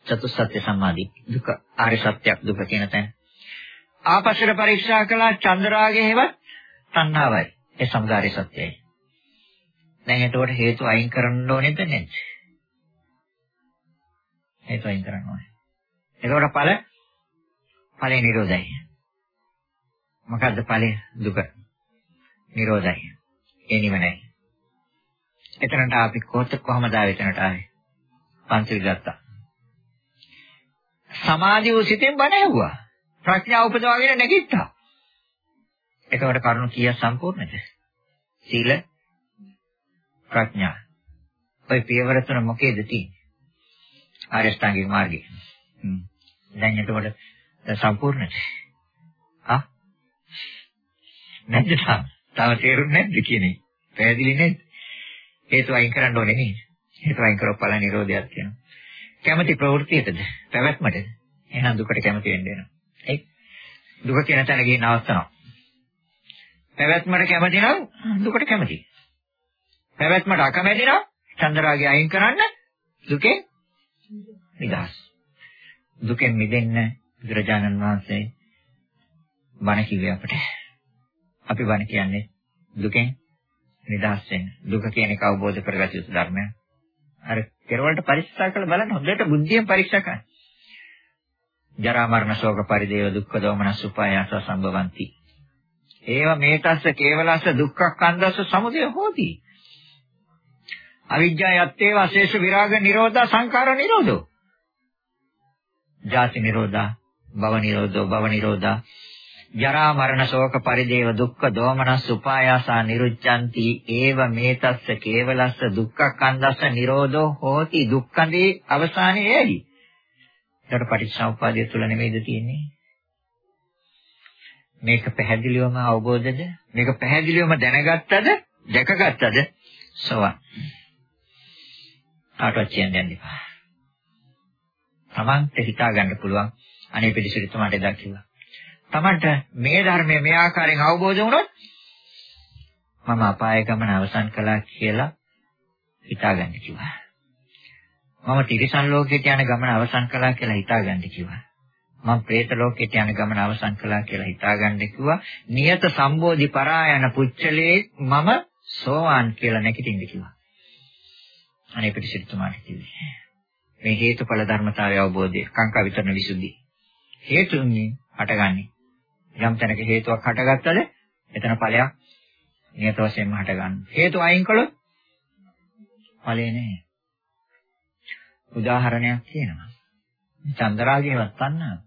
චතුස්සත්‍ය සම්මාදිට්ඨිය. දුක ආරි සත්‍යයක් දුක කියන තැන. ආපස්සට පරීක්ෂා කළා චන්ද්‍රාගයේ හේවත් තණ්හාවයි. ඒ සමුදාය සත්‍යයි. දැන් එතකොට හේතු අයින් කරන්න ඕනේද නැද්ද? හේතු අයින් කරන්න ඕනේ. එතකොට ඵල ඵලේ නිරෝධයි. මොකද්ද ඵලේ දුක? නිරෝධයි. ඒ නිවනයි. එතනට අපි කොහොත කොහමද ආවේ එතනට ආවේ? පංචවිල ගත්තා. සමාධිය සිතෙන් බණ ඇහුවා. ප්‍රඥාව උපදවාගෙන නැගිට්ටා. එතකොට කරුණු කීයක් සම්පූර්ණද? සීල ප්‍රඥා. ඔය පියවර තුන මොකේද තියෙන්නේ? ආර්ය ශ්‍රාංගික මාර්ගය. හ්ම්. දැන් එතකොට සම්පූර්ණද? ආ? නැද්ද තාම? තාම තේරුන්නේ නැද්ද කියන්නේ? පැහැදිලි නේද? හේතු අයින් කරන්න ඕනේ නේද? හේතු අයින් කරොත් ඵල නිරෝධයක් කියනවා. කැමැති ප්‍රවෘත්තියටද? පැවැත්මටද? එහෙනම් දුකට කැමති වෙන්න වෙනවා. ඒ දුක කියන තැන ගිහින් අවස්ථාවක්. පැවැත්මට කැමති නම් දුකට කැමති. පැවැත්මට අකමැති නම් චන්දරාගය අයින් කරන්න දුකෙන් නිදහස්. දුකෙන් මිදෙන්න බුදුරජාණන් වහන්සේ බණ කිව්වේ අපට. අපි බණ කියන්නේ දුකෙන් නිදහස් වෙන්න. දුක කියන එක අවබෝධ කරගත යුතු ධර්මයක්. අර කෙරවලට පරික්ෂා කරලා බලන්න හොඳට බුද්ධියෙන් පරීක්ෂා කරන්න. ජරා මරණ ශෝක පරිදේව දුක්ඛ දෝමනස් උපායාස සම්භවಂತಿ. ඒව මේතස්ස කේවලස්ස දුක්ඛක්ඛන්දස්ස සමුදය හෝති. අවිජ්ජා යත්තේව අශේෂ විරාග නිරෝධා සංඛාර නිරෝධෝ. ජාති නිරෝධා, භව නිරෝධෝ, භව නිරෝධා ජරා මරණ ශෝක පරිදේව දුක්ඛ දෝමනස් උපායාසා නිරුච්ඡanti ඒව මේතස්ස කේවලස්ස දුක්ඛ නිරෝධෝ හෝති දුක්ඛඳේ අවසානයේ ඇයි? ඒකට පටිච්චසමුප්පාදය තුල නෙමෙයිද තියෙන්නේ? මේක පැහැදිලිවම අවබෝධද? මේක පැහැදිලිවම දැනගත්තද? දැකගත්තද? සෝවා. කාටවත් කියන්න යන්න එපා. Tamante හිතා ගන්න පුළුවන්. අනේ පිළිසිරිත මට එදා කිව්වා. Tamanta මේ ධර්මය මේ ආකාරයෙන් අවබෝධ වුණොත් මම අපාය ගමන අවසන් කළා කියලා හිතාගන්න කිව්වා. මම තිරිසන් ලෝකයට යන ගමන අවසන් කළා කියලා හිතාගන්න කිව්වා. මම പ്രേත ලෝකයට යන ගමන අවසන් කළා කියලා හිතාගන්න කිව්වා. නියත සම්බෝධි පරායන පුච්චලේ මම සෝවාන් කියලා නැගිටින්න කිව්වා. අනේ පිටිසිතුමාට කිව්වේ. මේ හේතුඵල ධර්මතාවය අවබෝධය කාංකා විතරන විසුද්ධි. හේතුන්ගෙන් හටගන්නේ යම් තැනක හේතුවක් හටගත්තද එතන ඵලයක් නියත වශයෙන්ම හටගන්න. හේතු අයින් කළොත් ඵලේ නැහැ. උදාහරණයක් කියනවා. චන්දරාගයවත් ගන්න.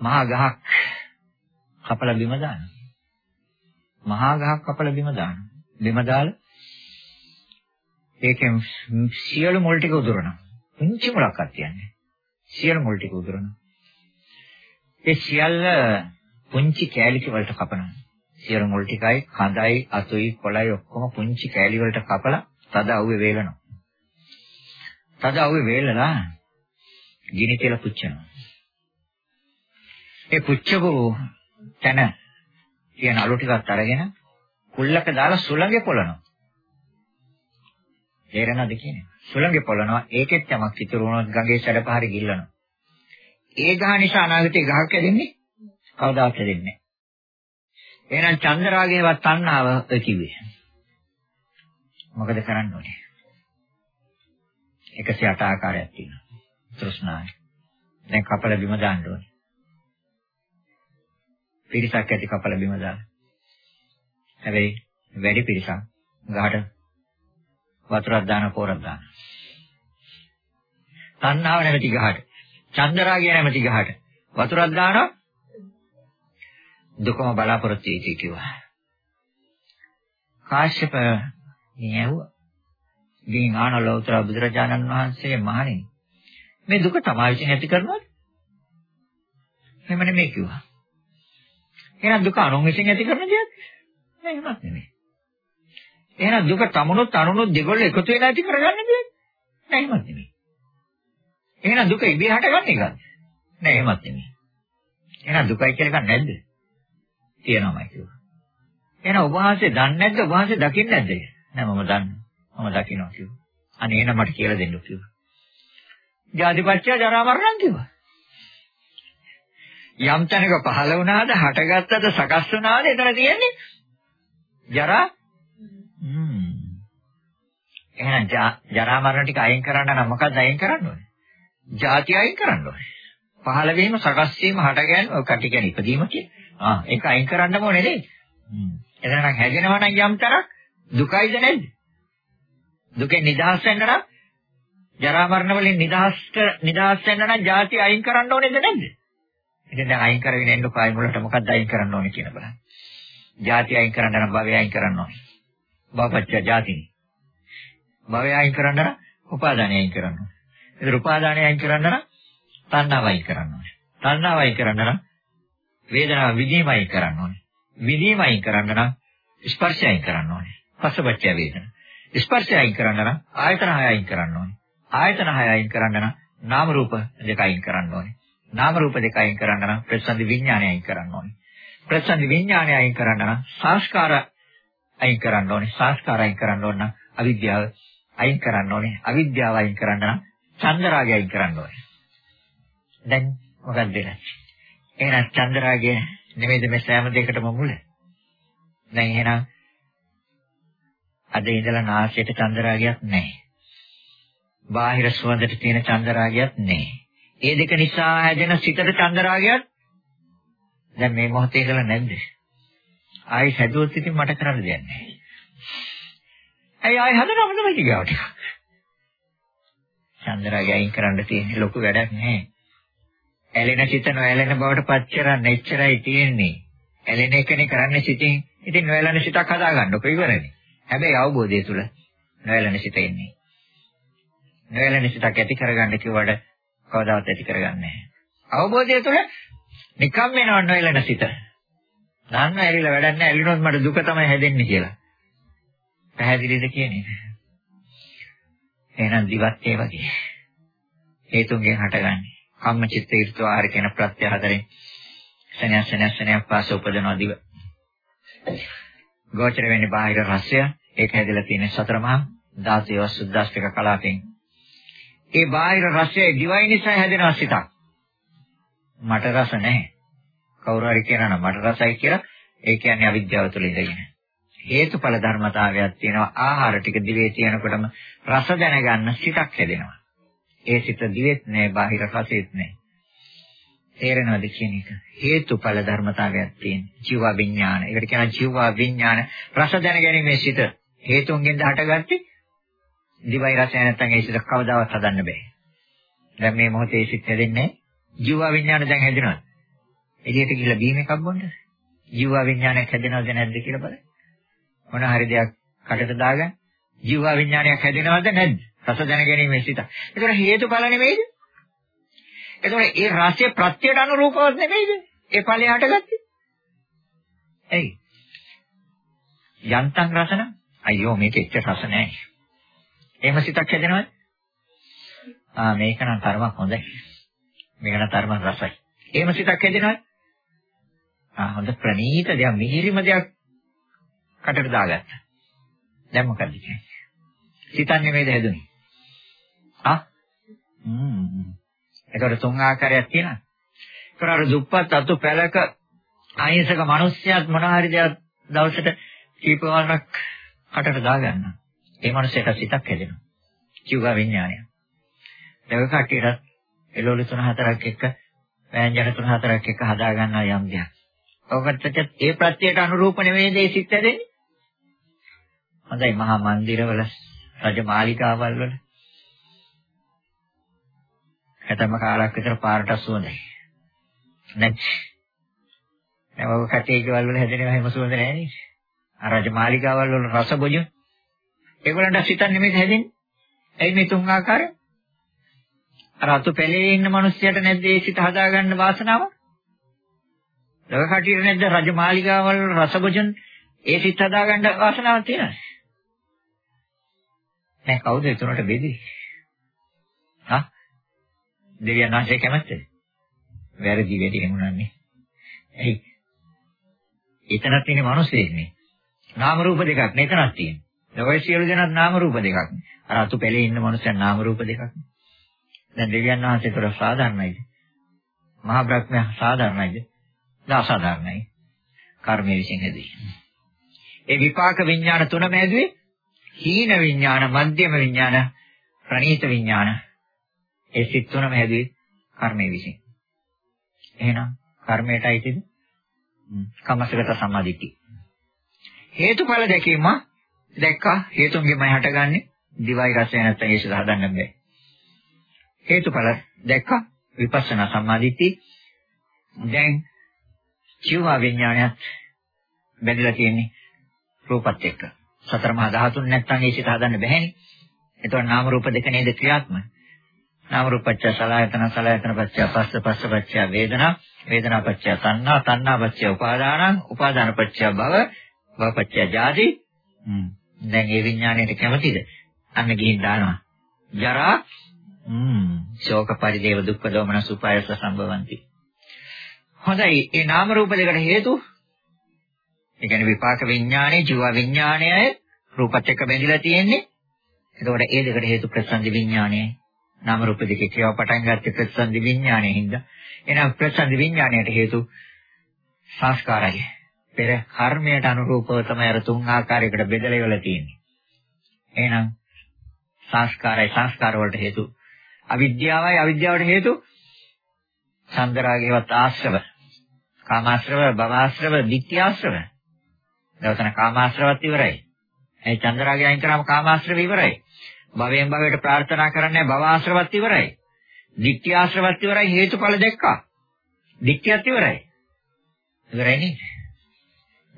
මහා ගහක් කපලා බිම දාන. මහා ගහක් කපලා බිම දාන. බිම දාලා ඒකෙන් සියලු මුල් ටික උදුරනවා. පුංචි මුලක්වත් තියන්නේ. සියලු මුල් ටික උදුරනවා. ඒ සියල්ල පුංචි කෑලි වලට කපනවා. සියලු මුල් ටිකයි කඳයි අතුයි කොළයි ඔක්කොම පුංචි කෑලි වලට කපලා තද අවුවේ වේලනවා. තද අවුවේ වේලලා ගිනි තෙල පුච්චනවා. ඒ පුච්චපු තැන තියෙන අලු ටිකත් අරගෙන කුල්ලක දාලා සුළඟේ පොළනවා. තේරෙනවද කියන්නේ? සුළඟේ පොළනවා ඒකෙත් යමක් ඉතුරු වුණොත් ගඟේ සැඩපහරි ගිල්ලනවා. ඒ ගහ නිසා අනාගතේ ගහක් හැදෙන්නේ කවදාවත් හැදෙන්නේ නැහැ. එහෙනම් චන්ද්‍රාගයවත් තණ්හාව කිව්වේ. මොකද කරන්න ඕනේ? 108 ආකාරයක් තියෙනවා. තෘෂ්ණාව. දැන් කපල බිම දාන්න ඕනේ. පිරිසක් ඇති කපල බිම දාන්න. හැබැයි වැඩි පිරිසක් ගහට වතුරක් දාන පොරක් දාන. තණ්හාව නැමැති ගහට චන්දරාගය නැමැති ගහට වතුරක් දානවා දුකම බලාපොරොත්තු වෙති කිව්වා. කාශ්‍යප නියුව ගින් ආනලෝතර බුදුරජාණන් වහන්සේ මහණෙනි මේ දුක තමයි විසින් ඇති කරනවද? එහෙම නෙමෙයි කිව්වා. එහෙනම් දුක අනුන් විසින් ඇති කරන දෙයක් නෑ එහෙමත් නෙමෙයි. එහෙනම් දුක තමුණොත් අනුනොත් දෙගොල්ලෝ එකතු වෙලා ඇති කරගන්න දෙයක් නෑ එහෙමත් නෙමෙයි. එහෙනම් දුක ඉබේ හටගන්න එකද? නෑ එහෙමත් නෙමෙයි. එහෙනම් දුකයි කියලා එකක් නැද්ද? තියෙනවමයි කිව්වා. එහෙනම් ඔබ වහන්සේ දන්නේ නැද්ද? ඔබ වහන්සේ දකින්නේ නැද්ද? නෑ මම දන්නවා. මම දකින්නවා කිව්වා. අනේ එහෙනම් මට කියලා දෙන්න කිව්වා. ජාතිපත්‍ය ජරා මරණ කිව්වා. යම් තැනක පහළ වුණාද, හටගත්තද, සකස් වුණාද, එතන තියෙන්නේ ජරා. හ්ම්. එහෙනම් ජරා මරණ ටික අයින් කරන්න නම් මොකක්ද අයින් කරන්න ඕනේ? ಜಾති අයින් කරන්න ඕනේ. පහළ වීම, සකස් වීම, හට ගැනීම, ඔය කටි කියන ඉදීම කියන්නේ. ආ ඒක අයින් කරන්න ඕනේ නේද? හ්ම්. එතනනම් හැදෙනවා නම් යම් තරක් දුකයිද නැද්ද? දුකෙන් නිදහස් වෙන්න නම් ජරා මරණ වලින් නිදහස්ට නිදහස් වෙන්න නම් ಜಾති අයින් කරන්න ඕනේද නැද්ද? ඉතින් දැන් අයින් කරගෙන එන්න කොයි මුලට මොකක්ද අයින් කරන්න ඕනේ කියන බලන්න. ಜಾති අයින් කරන්න නම් භවය අයින් කරන්න ඕනේ. භවපච්ච ಜಾතිනි. භවය අයින් කරන්න නම් උපාදානය අයින් කරන්න ඕනේ. ඒක උපාදානය අයින් කරන්න නම් තණ්හාව අයින් කරන්න ඕනේ. තණ්හාව අයින් කරන්න නම් වේදනාව විදීම අයින් කරන්න ඕනේ. විදීම අයින් කරන්න නම් ස්පර්ශය අයින් කරන්න ඕනේ. පසවච්ච වේදනා. ස්පර්ශය අයින් කරන්න නම් ආයතන හය අයින් කරන්න ඕනේ. ආයතන හය අයින් කරන්න නම් නාම රූප දෙක අයින් කරන්න ඕනේ. නාම රූප දෙක අයින් කරන්න නම් ප්‍රසන්දි විඥානය අයින් කරන්න ඕනේ. ප්‍රසන්දි විඥානය අයින් කරන්න නම් සංස්කාර අයින් කරන්න ඕනේ. සංස්කාර අයින් කරන්න ඕන නම් අවිද්‍යාව අයින් කරන්න ඕනේ. අවිද්‍යාව අයින් කරන්න නම් චන්දරාගය අයින් කරන්න ඕනේ. දැන් මොකක්ද වෙන්නේ? එහෙනම් චන්දරාගය නෙමෙයිද මේ සෑම දෙයකටම මුල? දැන් එහෙනම් අද ඉඳලා නාසයට චන්දරාගයක් නැහැ. බාහිර සුවඳට තියෙන චන්දරාගයක් නැහැ. ඒ දෙක නිසා හැදෙන සිතට චන්දරාගයක් දැන් මේ මොහොතේ කළා නැද්ද? ආයි හැදුවොත් ඉතින් මට කරන්න දෙයක් නැහැ. ඇයි ආයි හදනවද මේ ටිකවට? චන්ද්‍රාගේ අයින් කරන්න තියෙන ලොකු වැඩක් නැහැ. ඇලෙන සිත නොඇලෙන බවට පත් කරන්න එච්චරයි තියෙන්නේ. ඇලෙන එකනේ කරන්නේ සිතින්. ඉතින් නොඇලෙන සිතක් හදා ගන්නකො ඉවරනේ. හැබැයි අවබෝධය තුල නොඇලෙන සිත ඉන්නේ. නොඇලෙන සිතක් ඇති කරගන්න කිව්වට කවදාවත් ඇති කරගන්නේ නැහැ. අවබෝධය තුල නිකම් වෙනව නොඇලෙන සිත. නාන්න ඇරිලා වැඩක් නැහැ. ඇලිනොත් මට දුක තමයි හැදෙන්නේ කියලා. පැහැදිලිද කියන්නේ? එහෙනම් දිවත් ඒ වගේ. හේතුන්ගෙන් හටගන්නේ. කම්ම චිත්ත ඍතු ආහාර කියන ප්‍රත්‍ය හතරෙන් සෙනෙහ සෙනෙහ සෙනෙහ පාස උපදනවා දිව. ගෝචර වෙන්නේ බාහිර රසය. ඒක හැදලා තියෙන සතර මහා ධාතේව සුද්දාස්තික කලාපෙන්. ඒ බාහිර රසය දිවයි නිසා හැදෙන සිතක්. මට රස නැහැ. කවුරු හරි කියනවා නම් මට රසයි කියලා ඒ කියන්නේ අවිද්‍යාව තුළ ඉඳගෙන. හේතුඵල ධර්මතාවයක් තියෙනවා ආහාර ටික දිවේ තියෙනකොටම රස දැනගන්න සිතක් හැදෙනවා. ඒ සිත දිවෙත් නෑ බාහිර රසෙත් නෑ. තේරෙනවද කියන එක? හේතුඵල ධර්මතාවයක් තියෙන ජීව විඥාන. ඒකට කියනවා ජීව විඥාන රස දැනගැනීමේ සිත හේතුන්ගෙන් හටගatti දිවයි රසය නැත්නම් ඒ සිත කවදාවත් හදන්න බෑ. දැන් මේ මොහොතේ සිත් හැදෙන්නේ ජීව විඥාන දැන් හැදෙනවා. එළියට ගිහලා බීම එකක් බොන්න. ජීව විඥානයක් හැදෙනවද නැද්ද කියලා බලන්න. මොන හරි දෙයක් කටට දාගන්න. ජීව විඥානයක් හැදෙනවද නැද්ද? රස දැනගැනීමේ සිත. ඒතර හේතුඵල නෙමෙයිද? ඒතර ඒ රසය ප්‍රත්‍යයට අනුරූපවත් නෙමෙයිද? ඒ ඵලය හටගත්තේ. එයි. යන්තම් රසන අයියෝ මේක එච්ච රස නැහැ. එහෙම සිතක් හැදෙනවද? ආ මේක නම් තරමක් හොඳයි. මේක නම් තරමක් රසයි. එහෙම සිතක් හැදෙනවද? ආ හොඳ ප්‍රණීත දෙයක් මිහිරිම දෙයක් කටට දාගත්තා. දැන් මොකද කියන්නේ? සිතන්නේ මේද හැදුනේ? ආ හ්ම් ඒකට තුන් ආකාරයක් තියෙනවා. ඒතර අර දුප්පත් අතු පැලක අහිංසක මිනිස්සයාත් මොන හරි දෙයක් දවසට කීප වරක් කටට දාගන්න. ඒ මිනිස්සයාට සිතක් හැදෙනවා. ජීව විඥානය. ඒක කටියට එළවලු තුන හතරක් එක්ක වෑංජන තුන හතරක් එක්ක හදා ගන්නවා යම් දෙයක්. ඔකට ඒ ප්‍රත්‍යයට අනුරූප නෙවෙයි ඒ සිත් හැදෙන්නේ. හොඳයි මහා මන්දිරවල රජ මාලිකාවල් වල හැතැම්ම කාලයක් විතර පාරට සුවඳයි. නැත්. ඒක කටේ ගෙවල් වල හැදෙනවා එහෙම සුවඳ නැහැ නේ. අර රජ මාලිකාවල් වල රස බොජු. ඒගොල්ලන්ට සිතන් නෙමෙයි හැදෙන්නේ. එයි මේ තුන් ආකාරය. අර අතු පැලේ ඉන්න මිනිස්සයාට නැද්ද ඒ සිත හදාගන්න වාසනාව? ලෝක කටියේ නැද්ද රජ මාලිකාවල් වල රස බොජුන් ඒ සිත හදාගන්න වාසනාවක් තියෙනවද? දැන් කවුද එතනට බෙදී? හා? දෙවියන් වහන්සේ කැමැත්තද? වැරදි වැඩි නෙමුණන්නේ. එයි. එතනක් තියෙන මිනිස්සෙක් නේ. නාම රූප දෙකක් නේ එතනක් තියෙන්නේ. ලෝකයේ සියලු දෙනාත් නාම රූප දෙකක්. අර අතු පැලේ ඉන්න මිනිස්සුන් නාම රූප දෙකක්. දැන් දෙවියන් වහන්සේ තොර සාධාරණයිද? මහා බ්‍රහ්මයා සාධාරණයිද? අසාධාරණයි. කර්මයේ විසින් හැදී. ඒ විපාක විඥාන තුනම හැදුවේ හීන විඥාන, මධ්‍යම විඥාන, ප්‍රණීත විඥාන ඒ සිත් තුනම හැදුවේ කර්මයේ විසින්. එහෙනම් කර්මයට අයිතිද? කමසගත සම්මාදිට්ඨි. හේතුඵල දැකීම දැක්කා හේතුන්ගෙන්මයි හටගන්නේ දිවයි රසය නැත්නම් ඒක හදන්න බෑ. හේතුඵල දැක්කා විපස්සනා සම්මාදිට්ඨි. දැන් ජීව විඥානයත් බැඳලා තියෙන්නේ රූපත් එක්ක. සතර මහා ධාතුන් නැත්නම් ඒ සිත හදන්න බෑනේ. එතකොට නාම රූප දෙක නේද ක්‍රියාත්මක. නාම රූපච්ච සලආයතන සලආයතන පච්ච පස්ස පස්ස පච්ච වේදනා වේදනා පච්ච තණ්හා තණ්හා පච්ච උපාදානං උපාදාන පච්ච භව භව පච්ච ජාති දැන් ඒ විඥාණයට කැමතිද? අන්න ගිහින් දානවා. ජරා. ශෝක පරිදේව දුක්ඛ දෝමන සුපායස සම්භවಂತಿ හොඳයි. ඒ නාම රූප දෙකට හේතු. ඒ කියන්නේ විපාක විඥානයේ ජීව විඥානයයි රූපත් එක්ක බැඳිලා තියෙන්නේ. එතකොට ඒ දෙකට හේතු ප්‍රසංග විඥානයයි නාම රූප දෙකේ ක්‍රියාව පටන් ගත්තේ ප්‍රතිසන්දි විඥාණයෙන් හින්දා. එහෙනම් ප්‍රතිසන්දි විඥාණයට හේතු සංස්කාරයි. පෙර කර්මයට අනුරූපව තමයි අර තුන් ආකාරයකට බෙදලා ඉවලා තියෙන්නේ. එහෙනම් සංස්කාරයි සංස්කාර වලට හේතු අවිද්‍යාවයි අවිද්‍යාවට හේතු චන්දරාගේවත් ආශ්‍රව කාමාශ්‍රව, භවආශ්‍රව, ditthියාශ්‍රව. දවසන කාමාශ්‍රවත් ඉවරයි. ඒ චන්ද්‍රාගය අයින් කරාම කාමාශ්‍රව ඉවරයි. භවයෙන් භවයට ප්‍රාර්ථනා කරන්නේ භවආශ්‍රවත් ඉවරයි. ditthියාශ්‍රවත් ඉවරයි හේතුඵල දැක්කා. ditthියත් ඉවරයි. ඉවරයි නේද?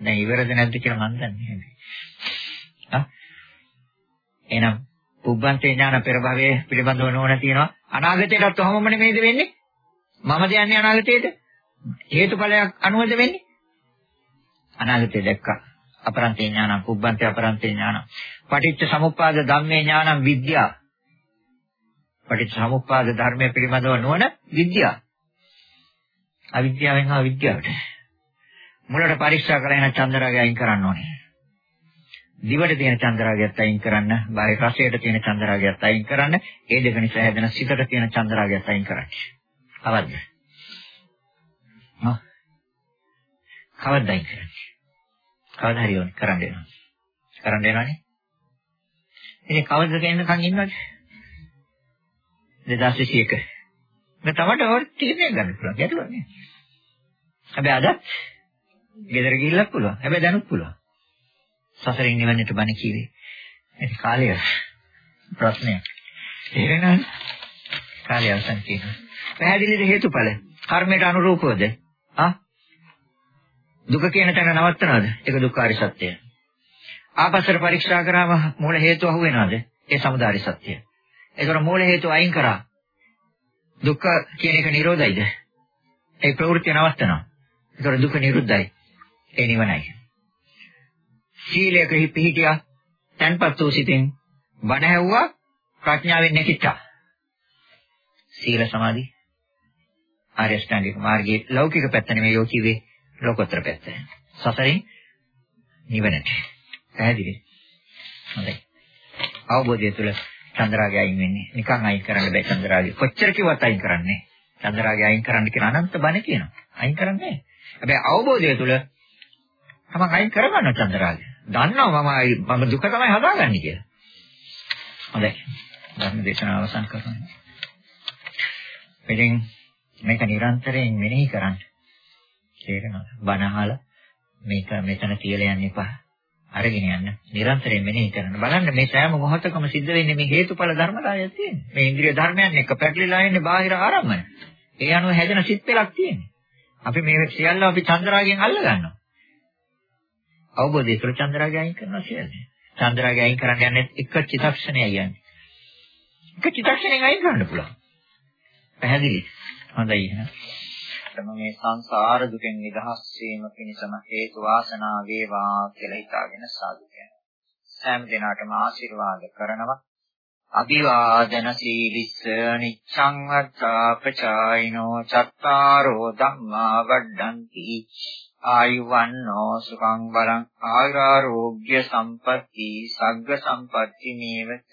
දැන් ඉවරද නැද්ද කියලා මන් දන්නේ නැහැ. ආ එහෙනම් පුබ්බන්තේ ඥාන පෙර භවයේ පිළිබඳව නොවන තියෙනවා. අනාගතයටත් ඔහොමමනේ මේද වෙන්නේ? මමද යන්නේ අනාගතයට? හේතුඵලයක් අනුවද වෙන්නේ? අනාගතය දැක්කා. අපරන්තේ ඥානං පුබ්බන්තේ අපරන්තේ ඥානං. පටිච්ච සමුප්පාද ධම්මේ ඥානං විද්‍යා. පටිච්ච සමුප්පාද ධර්මයේ පිළිබඳව නොවන විද්‍යාව. අවිද්‍යාවෙන් හා විද්‍යාවට. මුලට පරීක්ෂා කරගෙන චන්දරාගය අයින් කරන්න ඕනේ. දිවට තියෙන චන්දරාගයත් අයින් කරන්න, බාහිර රසයට තියෙන චන්දරාගයත් අයින් කරන්න, ඒ දෙක නිසා හැදෙන සිතට තියෙන චන්දරාගයත් අයින් කරන්න. අවද්ද. හා. කවද්ද අයින් කරන්නේ? කවදා හරි ඕනේ කරන්න වෙනවා. කරන්න වෙනවනේ. ඉතින් කවද්ද කියනකන් ඉන්නවද? 2021. මේ තමයි ඔය තීරණය ගන්න පුළුවන්. ගැටලුවක් නෑ. හැබැයි අද ගෙදර ගිහිල්ලත් පුළුවන්. හැබැයි දැනුත් පුළුවන්. සසරින් නිවන්නට බණ කිව්වේ. ඒක කාලය ප්‍රශ්නයක්. තේරෙනවද? කාලය අවසන් කියනවා. පැහැදිලිද හේතුඵල? කර්මයට අනුරූපවද? ආ? දුක කියන තැන නවත්තනවද? ඒක දුක්ඛාරි සත්‍යය. ආපස්සට පරීක්ෂා කරාම මූල හේතුව අහු වෙනවද? ඒ සමුදාරි සත්‍යය. ඒතර මූල හේතුව අයින් කරා. දුක්ඛ කියන එක නිරෝධයිද? ඒ ප්‍රවෘත්ති නවත්තනවා. ඒතර දුක නිරුද්ධයි. ඒ නිවනයි. සීලයක පිහිටියා තන්පත් වූ සිතින් බණ ඇහුවා ප්‍රඥාවෙන් නැකිට්ටා. සීල සමාධි ආර්ය ශ්‍රැංගික මාර්ගයේ ලෞකික පැත්ත නෙමෙයි යෝ කිව්වේ ලෝකෝත්තර පැත්ත. සසරින් නිවනට. පැහැදිලි. හොඳයි. අවබෝධය තුළ චන්ද්‍රාගය අයින් වෙන්නේ. නිකන් අයින් කරන්න බෑ චන්ද්‍රාගය. කොච්චර කිව්වත් අයින් කරන්නේ චන්ද්‍රාගය අයින් කරන්න කියලා අනන්ත බණ කියනවා. අයින් කරන්නේ හැබැයි අවබෝධය තුළ තමන් අයින් කරගන්න චන්ද්‍රාගය. දන්නවා මම මම දුක තමයි හදාගන්නේ කියලා. හොඳයි. ධර්ම දේශනාව අවසන් කරනවා. ඉතින් මේක නිරන්තරයෙන් මෙනෙහි කරන්න. තේරෙනවද? බණ අහලා මේක මෙතන තියලා යන්න එපා. අරගෙන යන්න. නිරන්තරයෙන් මෙනෙහි කරන්න. බලන්න මේ සෑම මොහොතකම සිද්ධ වෙන්නේ මේ හේතුඵල ධර්මතාවයක් තියෙන්නේ. මේ ඉන්ද්‍රිය ධර්මයන් එක්ක පැටලිලා ඉන්නේ බාහිර ආරම්භන. ඒ අනුව හැදෙන සිත් පෙළක් තියෙන්නේ. අපි මේ සියල්ල අපි චන්ද්‍රාගෙන් අල්ල ගන්නවා. අවබෝධය කර චන්ද්‍රාගය අයින් කරනවා කියන්නේ. චන්ද්‍රාගය අයින් කරන්න යන්නේ එක චිත්තක්ෂණයයි යන්නේ. එක චිත්තක්ෂණයෙන් අයින් කරන්න පුළුවන්. පැහැදිලි. හොඳයි එහෙනම්. තම මේ සංසාර දුකෙන් නිදහස් වීම පිණිසම හේතු වාසනා වේවා කියලා හිතාගෙන සාදු කියනවා. සෑම දිනාටම ආශිර්වාද කරනවා. අභිවාදන සීලිස්ස නිච්ඡං වත්තාපචායිනෝ චත්තාරෝ ධම්මා වඩ්ඩಂತಿ ආයුවන්නෝ සුඛං බලං ආයුරාෝග්‍ය සම්පatti සග්ග සම්පatti නේවත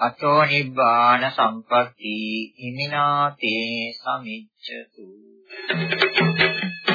අතෝ නිබ්බාන සම්පatti හිමිනාතේ සමිච්ඡතු Thank you.